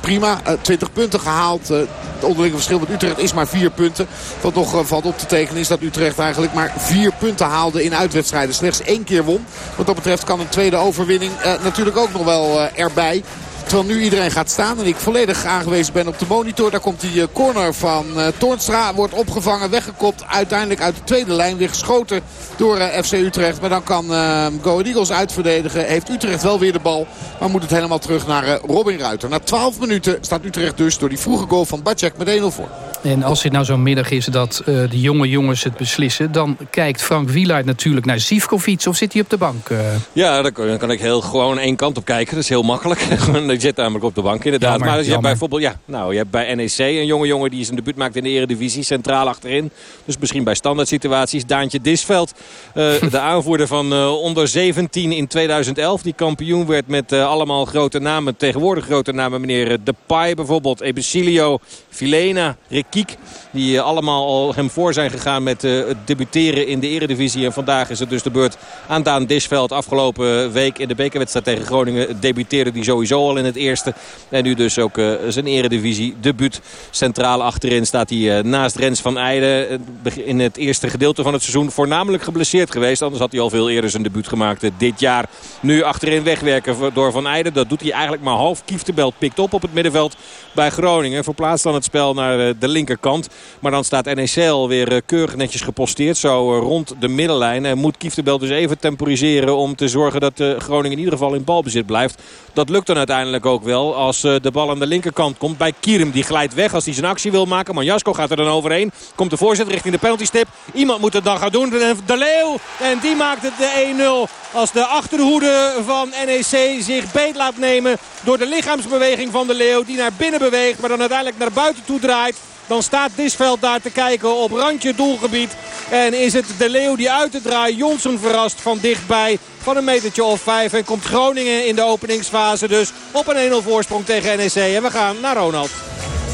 S31: prima. Eh, 20 punten gehaald. Eh, het onderlinge verschil met Utrecht is maar 4 punten. Wat nog valt op te tekenen is dat Utrecht eigenlijk maar 4 punten haalde in uitwedstrijden. Slechts één keer won. Wat dat betreft kan een tweede overwinning eh, natuurlijk ook nog wel eh, erbij. Terwijl nu iedereen gaat staan en ik volledig aangewezen ben op de monitor. Daar komt die eh, corner van eh, Toornstra. Wordt opgevangen, weggekopt. Uiteindelijk uit de tweede lijn weer geschoten door eh, FC Utrecht. Maar dan kan uh, Go Eagles uitverdedigen. Heeft Utrecht wel weer de bal. Maar moet het helemaal terug naar uh, Robin Ruiter. Na 12 minuten staat Utrecht dus door die vroege goal van Bacek met 1-0 voor.
S11: En als dit nou zo'n middag is dat uh, de jonge jongens het beslissen... dan kijkt Frank Wieluid natuurlijk naar Zivkovic of zit hij op de bank? Uh?
S30: Ja, dan kan, kan, ik heel gewoon één kant op kijken. Dat is heel makkelijk. zit namelijk op de bank inderdaad. Jammer, maar je hebt bijvoorbeeld, ja, nou, je hebt bij NEC een jonge jongen... die zijn debuut maakt in de eredivisie, centraal achterin. Dus misschien bij standaard situaties. Daantje Disveld, uh, de aanvoerder van onder 17 in 2011... die kampioen werd met allemaal grote namen. Tegenwoordig grote namen, meneer Depay bijvoorbeeld. Ebesilio, Filena, Rick Kiek. Die eh, allemaal al hem voor zijn gegaan met eh, het debuteren in de eredivisie. En vandaag is het dus de beurt aan Daan Disveld. Afgelopen week in de bekerwedstrijd tegen Groningen debuteerde hij sowieso al in het eerste. En nu dus ook eh, zijn eredivisie debuut. Centraal achterin staat hij naast Rens van Eijden. In het eerste gedeelte van het seizoen voornamelijk geblesseerd geweest. Anders had hij al veel eerder zijn debuut gemaakt dit jaar. Nu achterin wegwerken door Van Eijden. Dat doet hij eigenlijk maar half. Kieftenbelt pikt op op het middenveld bij Groningen. Verplaatst dan het spel naar de linkerkant. Maar dan staat NEC alweer eh, keurig netjes geposteerd. Zo eh, rond de middenlijn. En moet Kieftenbelt dus even temporiseren om te zorgen dat eh, Groningen in ieder geval in balbezit blijft. Dat lukt dan uiteindelijk ook wel als de bal aan de linkerkant komt bij Kierum. Die glijdt weg als hij zijn actie wil maken. Manjasko gaat er dan overheen. Komt de voorzet richting de penaltystip. Iemand moet het dan gaan doen. De Leeuw. En die maakt het de 1-0. Als de achterhoede van NEC zich beet laat nemen door de lichaamsbeweging van de Leeuw. Die naar binnen beweegt maar dan uiteindelijk naar buiten toe draait. Dan staat Disveld daar te kijken op randje doelgebied. En is het de Leeuw die uit te draaien. Johnson verrast van dichtbij van een metertje of vijf. En komt Groningen in de openingsfase dus op een 1-0 voorsprong tegen NEC. En we gaan naar Ronald.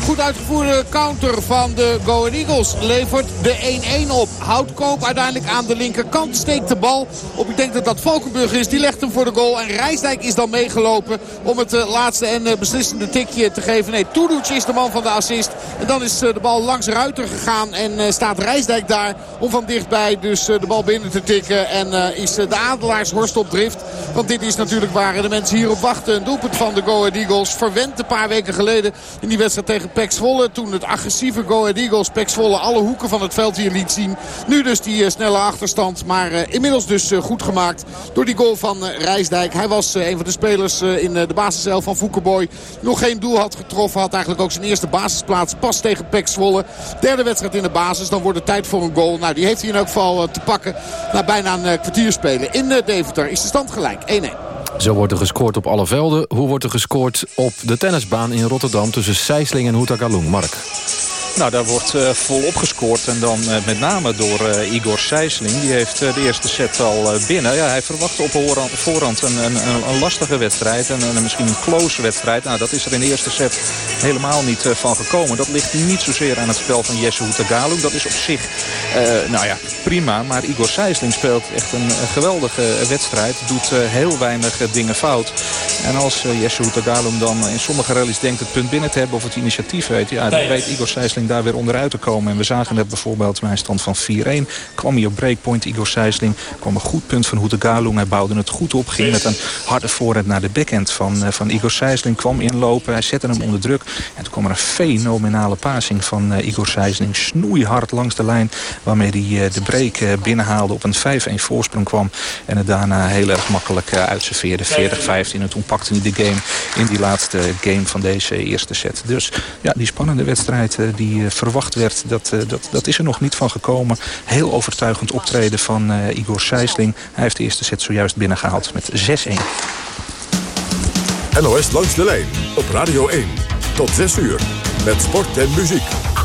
S31: Goed uitgevoerde counter van de Go Eagles levert de 1-1 op. Houtkoop uiteindelijk aan de linkerkant. Steekt de bal op. Ik denk dat dat Valkenburg is. Die legt hem voor de goal. En Rijsdijk is dan meegelopen om het eh, laatste en eh, beslissende tikje te geven. Nee, Toedoets is de man van de assist. En dan is eh, de bal langs Ruiter gegaan. En staat Rijsdijk daar om van dichtbij dus de bal binnen te tikken. En is de Adelaars Horst op drift. Want dit is natuurlijk waar de mensen hierop wachten. Een doelpunt van de Go Eagles. Verwend een paar weken geleden in die wedstrijd tegen Pek Zwolle. Toen het agressieve Go Ahead Eagles Pek Zwolle alle hoeken van het veld hier liet zien. Nu dus die uh, snelle achterstand. Maar uh, inmiddels dus uh, goed gemaakt door die goal van Rijsdijk. Hij was een van de spelers in de basiself van Foukeboy. Nog geen doel had getroffen. Had eigenlijk ook zijn eerste basisplaats pas tegen Pek Zwolle. Derde wedstrijd in de basis. Dan wordt het tijd voor een goal. Nou die heeft hij in elk geval te pakken. Na bijna een kwartier spelen. In Deventer is de stand gelijk. 1-1.
S9: Zo wordt er gescoord op alle velden. Hoe wordt er gescoord op de tennisbaan in Rotterdam... tussen Sijsling en Houtagalung? Mark.
S32: Nou, daar wordt uh, volop gescoord. En dan uh, met name door uh, Igor Sijsling. Die heeft de eerste set al binnen. Ja, hij verwacht op voorhand een, een, een, lastige wedstrijd. En een, misschien een close wedstrijd. Nou, dat is er in de eerste set helemaal niet van gekomen. Dat ligt niet zozeer aan het spel van Jesse Houtagalu. Dat is op zich, nou ja, prima. Maar Igor Sijsling speelt echt een, geweldige wedstrijd. Doet heel weinig dingen fout. En als Jesse Houtagalu dan in sommige rallies denkt het punt binnen te hebben... of het initiatief weet, ja, dan weet Igor Sijsling daar weer onderuit te komen. En we zagen net bijvoorbeeld bij een stand van 4-1. Kwam hij op breakpoint, Igor Sijsling. kwam een goed punt van Hoetegalung. Hij bouwde het goed op. Ging met een harde voorhand naar de backhand van, uh, van Igor Sijsling. Kwam inlopen. Hij zette hem onder druk. En toen kwam er een fenomenale passing van uh, Igor Sijsling. Snoeihard langs de lijn. Waarmee hij uh, de break binnenhaalde. Op een 5-1 voorsprong kwam. En het daarna heel erg makkelijk uitserveerde. 40-15. En toen pakte hij de game in die laatste game van deze eerste set. Dus ja, die spannende wedstrijd die eh, verwacht werd, dat, eh, dat, dat is er nog niet van gekomen. Heel overtuigend optreden van eh, Igor Sijsling. Hij heeft de eerste set zojuist binnengehaald met 6-1.
S8: NOS langs de lijn op Radio 1. Tot 6 uur. Met sport en muziek.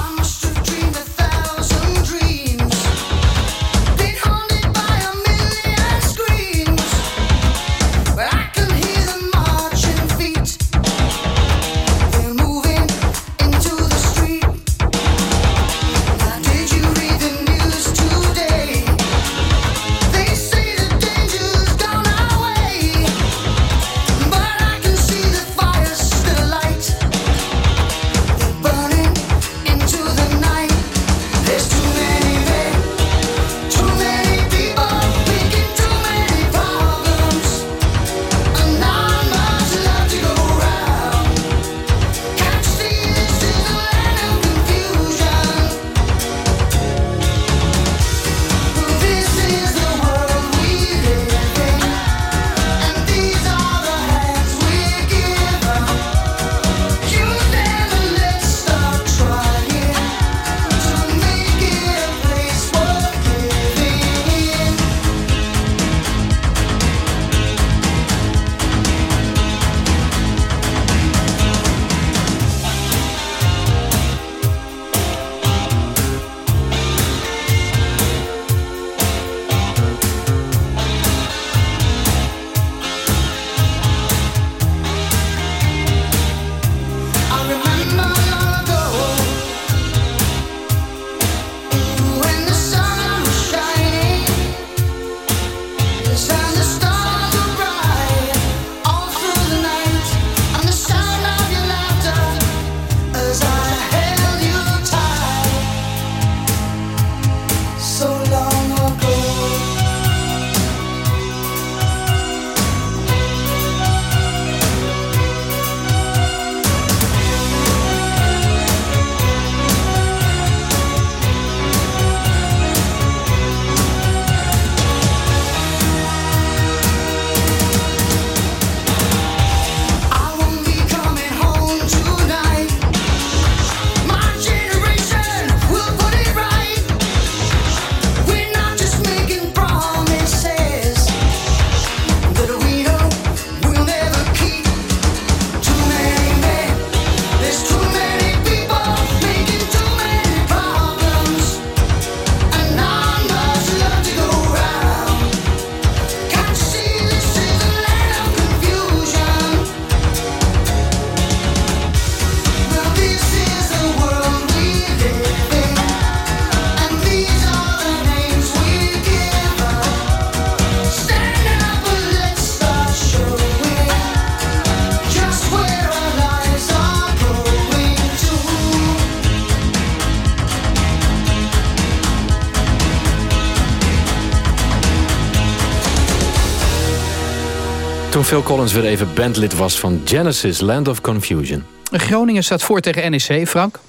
S9: Toen Phil Collins weer even bandlid was van Genesis, Land of Confusion.
S11: Groningen staat voor tegen NEC, Frank.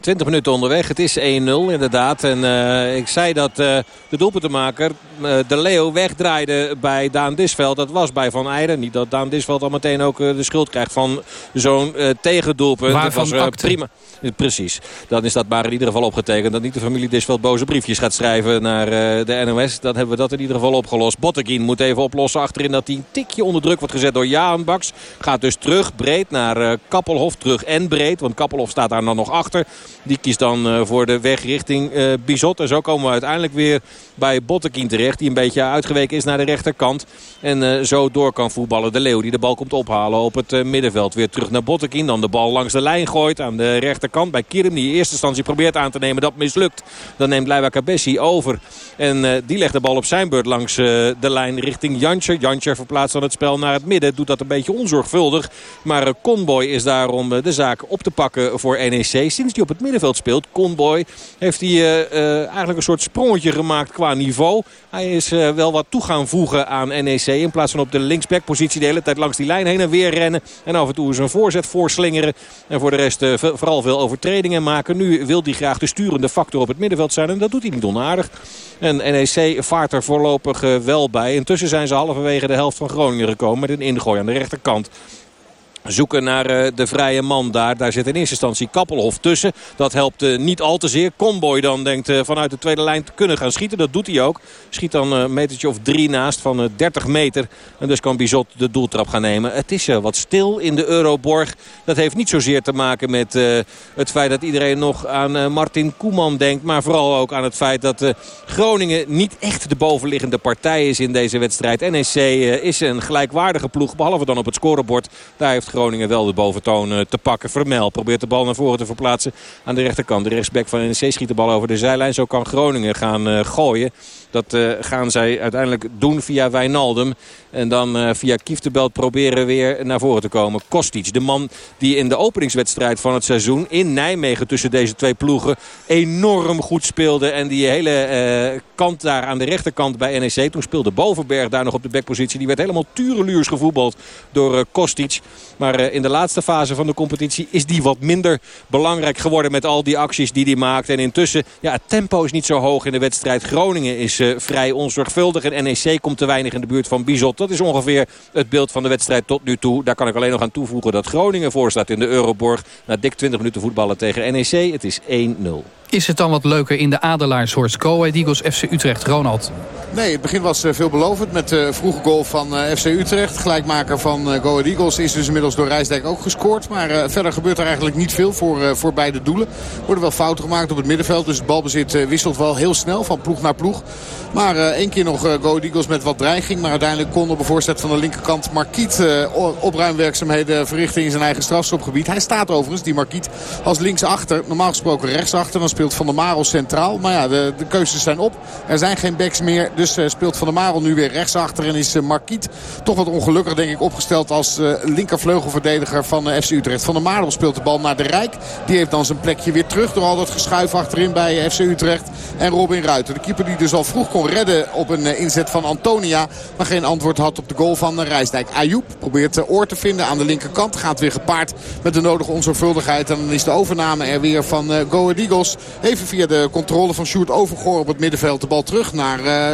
S30: 20 minuten onderweg. Het is 1-0 inderdaad. En uh, ik zei dat uh, de doelpuntenmaker uh, De Leo wegdraaide bij Daan Disveld. Dat was bij Van Eijden. Niet dat Daan Disveld al meteen ook de schuld krijgt van zo'n tegendoelpunt.
S11: Waarvan
S30: dat was prima. Precies. Dan is dat maar in ieder geval opgetekend. Dat niet de familie Disveld boze briefjes gaat schrijven naar de NOS. Dan hebben we dat in ieder geval opgelost. Botteguin moet even oplossen achterin dat hij een tikje onder druk wordt gezet door Jaan Baks. Gaat dus terug breed naar Kappelhof. Terug en breed. Want Kappelhof staat daar dan nog achter. Die kiest dan uh, voor de weg richting uh, Bizot. En zo komen we uiteindelijk weer bij Bottekin terecht. Die een beetje uitgeweken is naar de rechterkant. En uh, zo door kan voetballen. De Leeuw die de bal komt ophalen op het middenveld. Weer terug naar Bottekin. Dan de bal langs de lijn gooit aan de rechterkant. Bij Kirim die in eerste instantie probeert aan te nemen. Dat mislukt. Dan neemt Leiva Cabessi over. En die legt de bal op zijn beurt langs de lijn richting Jantje. Jantje verplaatst dan het spel naar het midden. Doet dat een beetje onzorgvuldig. Maar Conboy is daar om de zaak op te pakken voor NEC. Sinds die op het middenveld speelt, Conboy, heeft hij uh, uh, eigenlijk een soort sprongetje gemaakt qua niveau. Hij is uh, wel wat toe gaan voegen aan NEC. In plaats van op de linksbackpositie de hele tijd langs die lijn heen en weer rennen. En af en toe eens een voorzet voorslingeren. En voor de rest vooral veel overtredingen maken. Nu wil hij graag de sturende factor op het middenveld zijn. En dat doet hij niet onaardig. En NEC vaart er voorlopig wel bij. Intussen zijn ze halverwege de helft van Groningen gekomen. Met een ingooi aan de rechterkant zoeken naar uh, de vrije man daar. Daar zit in eerste instantie Kappelhof tussen. Dat helpt uh, niet al te zeer. Comboy dan denkt uh, vanuit de tweede lijn te kunnen gaan schieten. Dat doet hij ook. Schiet dan een metertje of drie naast van 30 meter. En dus kan Bizot de doeltrap gaan nemen. Het is wat stil in de Euroborg. Dat heeft niet zozeer te maken met het feit dat iedereen nog aan Martin Koeman denkt. Maar vooral ook aan het feit dat Groningen niet echt de bovenliggende partij is in deze wedstrijd. NEC is een gelijkwaardige ploeg. Behalve dan op het scorebord. Daar heeft wel de boventoon eh, te pakken. Vermel probeert de bal naar voren te verplaatsen aan de rechterkant. De rechtsback van NEC schiet de bal over de zijlijn. Zo kan Groningen gaan eh, gooien. Dat uh, gaan zij uiteindelijk doen via Wijnaldum. En dan uh, via Kieftebelt proberen weer naar voren te komen. Kostic, de man die in de openingswedstrijd van het seizoen in Nijmegen tussen deze twee ploegen enorm goed speelde. En die hele uh, kant daar aan de rechterkant bij NEC. Toen speelde Bovenberg daar nog op de backpositie. Die werd helemaal tureluurs gevoetbald door uh, Kostic. Maar in de laatste fase van de competitie is die wat minder belangrijk geworden met al die acties die hij maakt. En intussen, ja, het tempo is niet zo hoog in de wedstrijd. Groningen is vrij onzorgvuldig. En NEC komt te weinig in de buurt van Bizot. Dat is ongeveer het beeld van de wedstrijd tot nu toe. Daar kan ik alleen nog aan toevoegen dat Groningen voor staat in de Euroborg. Na dik 20 minuten voetballen tegen NEC. Het is 1-0.
S11: Is het dan wat leuker in de Adelaarshorst? Go Ahead Eagles FC Utrecht, Ronald.
S31: Nee, het begin was veelbelovend met de vroege goal van FC Utrecht. Gelijkmaker van Go Ahead Eagles is dus inmiddels door Rijsdijk ook gescoord. Maar verder gebeurt er eigenlijk niet veel voor, voor beide doelen. Er worden wel fouten gemaakt op het middenveld. Dus het balbezit wisselt wel heel snel van ploeg naar ploeg. Maar één keer nog Go Ahead Eagles met wat dreiging. Maar uiteindelijk kon van de linkerkant Marquiet opruimwerkzaamheden verrichten in zijn eigen strafschopgebied. Hij staat overigens, die Marquiet, als linksachter. Normaal gesproken rechtsachter. Dan speelt Van der Marel centraal. Maar ja, de, keuzes zijn op. Er zijn geen backs meer. Dus uh, speelt Van der Marel nu weer rechtsachter. En is uh, Marquiet toch wat ongelukkig denk ik opgesteld als linkervleugelverdediger van FC Utrecht. Van der Marel speelt de bal naar de Rijk. Die heeft dan zijn plekje weer terug door al dat geschuif achterin bij FC Utrecht. En Robin Ruiter. De keeper die dus al vroeg kon redden op een inzet van Antonia. Maar geen antwoord had op de goal van Rijsdijk. Ayoub probeert oor te vinden aan de linkerkant. Gaat weer gepaard met de nodige onzorgvuldigheid. En dan is de overname er weer van Go Ahead Eagles. Even via de controle van Sjoerd Overgoor op het middenveld de bal terug naar uh.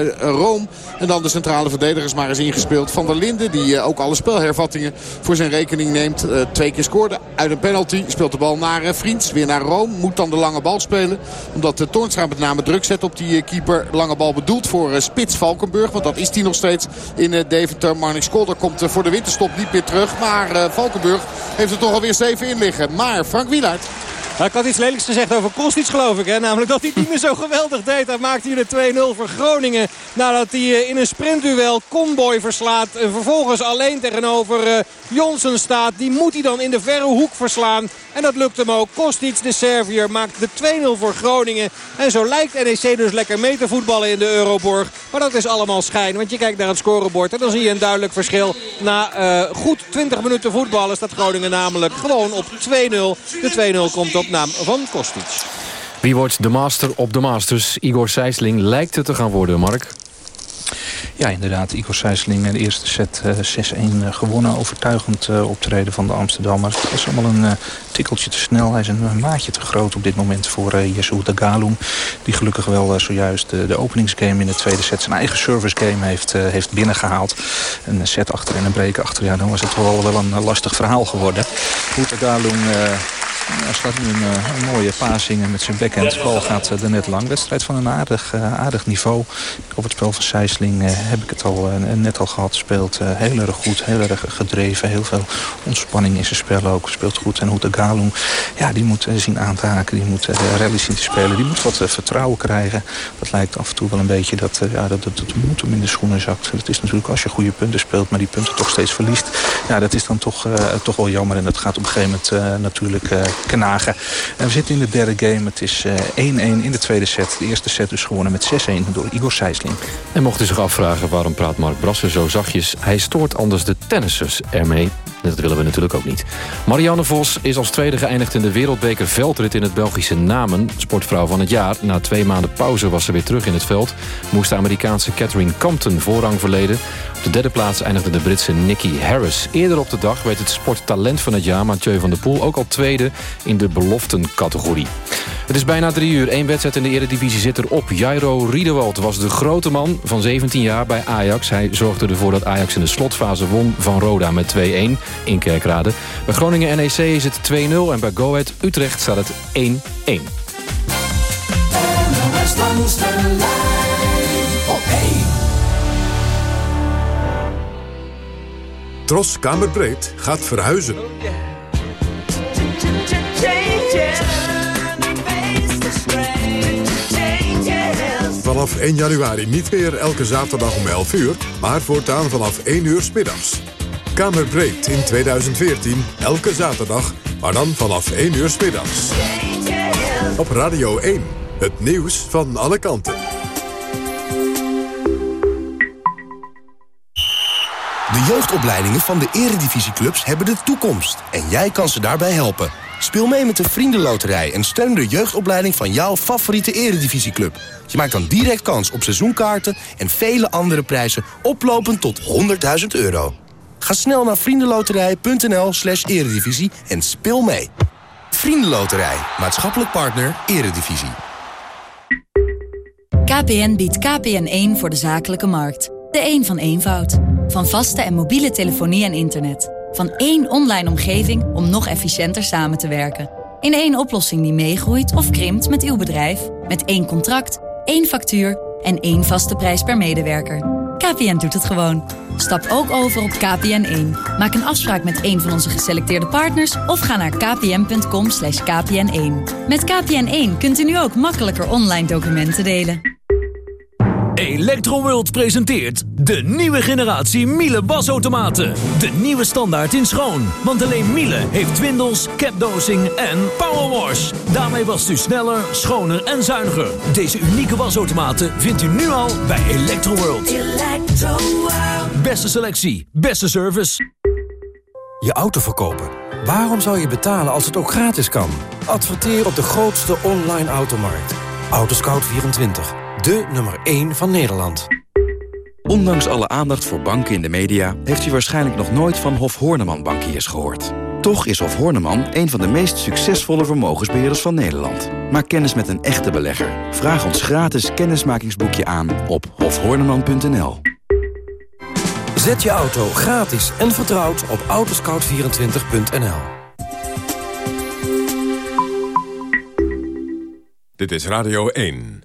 S31: En dan de centrale verdedigers maar eens ingespeeld. Van der Linden die uh, ook alle spelhervattingen voor zijn rekening neemt. Uh, twee keer scoorde uit een penalty. Speelt de bal naar Vriends. Weer naar Rome. Moet dan de lange bal spelen. Omdat de Toornstra met name druk zet op die keeper. Lange bal bedoeld voor Spits Valkenburg. Want dat is die nog steeds in Deventer. Marnik Skolder komt voor de winterstop niet meer terug. Maar Valkenburg heeft er toch alweer zeven in liggen. Maar Frank Wielaert
S30: ik had iets lelijks gezegd over Kostic geloof ik. Hè? Namelijk dat hij het niet meer zo geweldig deed. Hij maakt hier de 2-0 voor Groningen. Nadat hij eh, in een sprintduel Conboy verslaat. En vervolgens alleen tegenover uh, Jonsen staat. Die moet hij dan in de verre hoek verslaan. En dat lukt hem ook. Kostic, de Servier, maakt de 2-0 voor Groningen. En zo lijkt NEC dus lekker mee te voetballen in de Euroborg. Maar dat is allemaal schijn. Want je kijkt naar het scorebord en dan zie je een duidelijk verschil. Na uh, goed 20 minuten voetballen staat Groningen namelijk gewoon op 2-0. De 2-0 komt op naam van Kostic.
S9: Wie wordt de master op de Masters? Igor Sijsling lijkt het te gaan worden, Mark.
S32: Ja, inderdaad. Igor Sijsling de eerste set 6-1 gewonnen. Overtuigend optreden van de Amsterdammers. Het was allemaal een tikkeltje te snel. Hij is een maatje te groot op dit moment voor uh, Jesu de Galum. Die gelukkig wel zojuist de openingsgame in de tweede set... zijn eigen service game heeft, heeft binnengehaald. Een set achter en een break achter. Ja, dan was het wel, wel een lastig verhaal geworden. Galung hij slaat nu een, eh, mooie passing met zijn backhand. De bal gaat er net lang. Wedstrijd van een aardig, uh, aardig niveau. Op het spel van Sijsling heb ik het al net al gehad. Speelt heel erg goed, heel erg gedreven. Heel veel ontspanning in zijn spel ook. Speelt goed. En Hoete Galung, ja, die moet zien aan te haken. Die moet rally zien te spelen. Die moet wat vertrouwen krijgen. Dat lijkt af en toe wel een beetje dat, ja, dat, dat moet hem in de schoenen zakt. Dat is natuurlijk als je goede punten speelt, maar die punten toch steeds verliest. Ja, dat is dan toch, toch wel jammer. En dat gaat op een gegeven moment natuurlijk knagen. En we zitten in de derde game. Het is 1-1 eh, in de tweede set. De eerste set dus gewonnen met 6-1 door Igor Sijsling.
S9: En mocht u zich afvragen waarom praat Mark Brassen zo zachtjes... hij stoort anders de tennissers ermee. Dat willen we natuurlijk ook niet. Marianne Vos is als tweede geëindigd in de wereldbeker veldrit in het Belgische Namen. Sportvrouw van het jaar. Na twee maanden pauze was ze weer terug in het veld. Moest de Amerikaanse Catherine Compton voorrang verleden. Op de derde plaats eindigde de Britse Nikki Harris. Eerder op de dag werd het sporttalent van het jaar Mathieu van der Poel ook al tweede in de beloftencategorie. Het is bijna drie uur. Eén wedstrijd in de Eredivisie zit erop. Jairo Riedewald was de grote man van 17 jaar bij Ajax. Hij zorgde ervoor dat Ajax in de slotfase won van Roda met 2-1 in Kerkrade. Bij Groningen NEC is het 2-0 en bij Go Ahead Utrecht staat het 1-1.
S8: Tros Kamerbreed gaat verhuizen. Vanaf 1 januari niet meer elke zaterdag om 11 uur, maar voortaan vanaf 1 uur middags. Kamerbreed in 2014, elke zaterdag, maar dan vanaf 1 uur middags. Op Radio 1, het nieuws van alle kanten.
S34: De jeugdopleidingen van de eredivisieclubs hebben de toekomst. En jij kan ze daarbij helpen. Speel mee met de Vriendenloterij en steun de jeugdopleiding van jouw favoriete eredivisieclub. Je maakt dan direct kans op seizoenkaarten en vele andere prijzen oplopend tot 100.000 euro. Ga snel naar vriendenloterij.nl slash eredivisie en speel mee. Vriendenloterij, maatschappelijk partner, eredivisie.
S35: KPN biedt KPN1 voor de zakelijke markt. De een van eenvoud. Van vaste en mobiele telefonie en internet. Van één online omgeving om nog efficiënter samen te werken. In één oplossing die meegroeit of krimpt met uw bedrijf. Met één contract, één factuur en één vaste prijs per medewerker. KPN doet het gewoon. Stap ook over op KPN1. Maak een afspraak met een van onze geselecteerde partners... of ga naar kpn.com kpn1. Met KPN1 kunt u nu ook makkelijker online documenten delen.
S36: Electroworld presenteert de nieuwe generatie Miele wasautomaten. De nieuwe standaard in schoon. Want alleen Miele heeft twindels, capdosing en powerwash. Daarmee wast u sneller, schoner en zuiniger. Deze unieke wasautomaten vindt u nu al bij Electroworld. Electroworld. Beste selectie, beste service.
S37: Je auto verkopen. Waarom zou je betalen als het ook gratis kan? Adverteer op de grootste online automarkt. Autoscout24 de nummer 1 van Nederland.
S38: Ondanks alle aandacht voor banken in de media... heeft u waarschijnlijk nog nooit van Hof Horneman Bankiers gehoord. Toch is Hof Horneman een van de meest succesvolle vermogensbeheerders van Nederland. Maak kennis met een echte belegger. Vraag ons gratis kennismakingsboekje aan op hofhorneman.nl.
S37: Zet je auto gratis en vertrouwd op autoscout24.nl.
S8: Dit is Radio 1.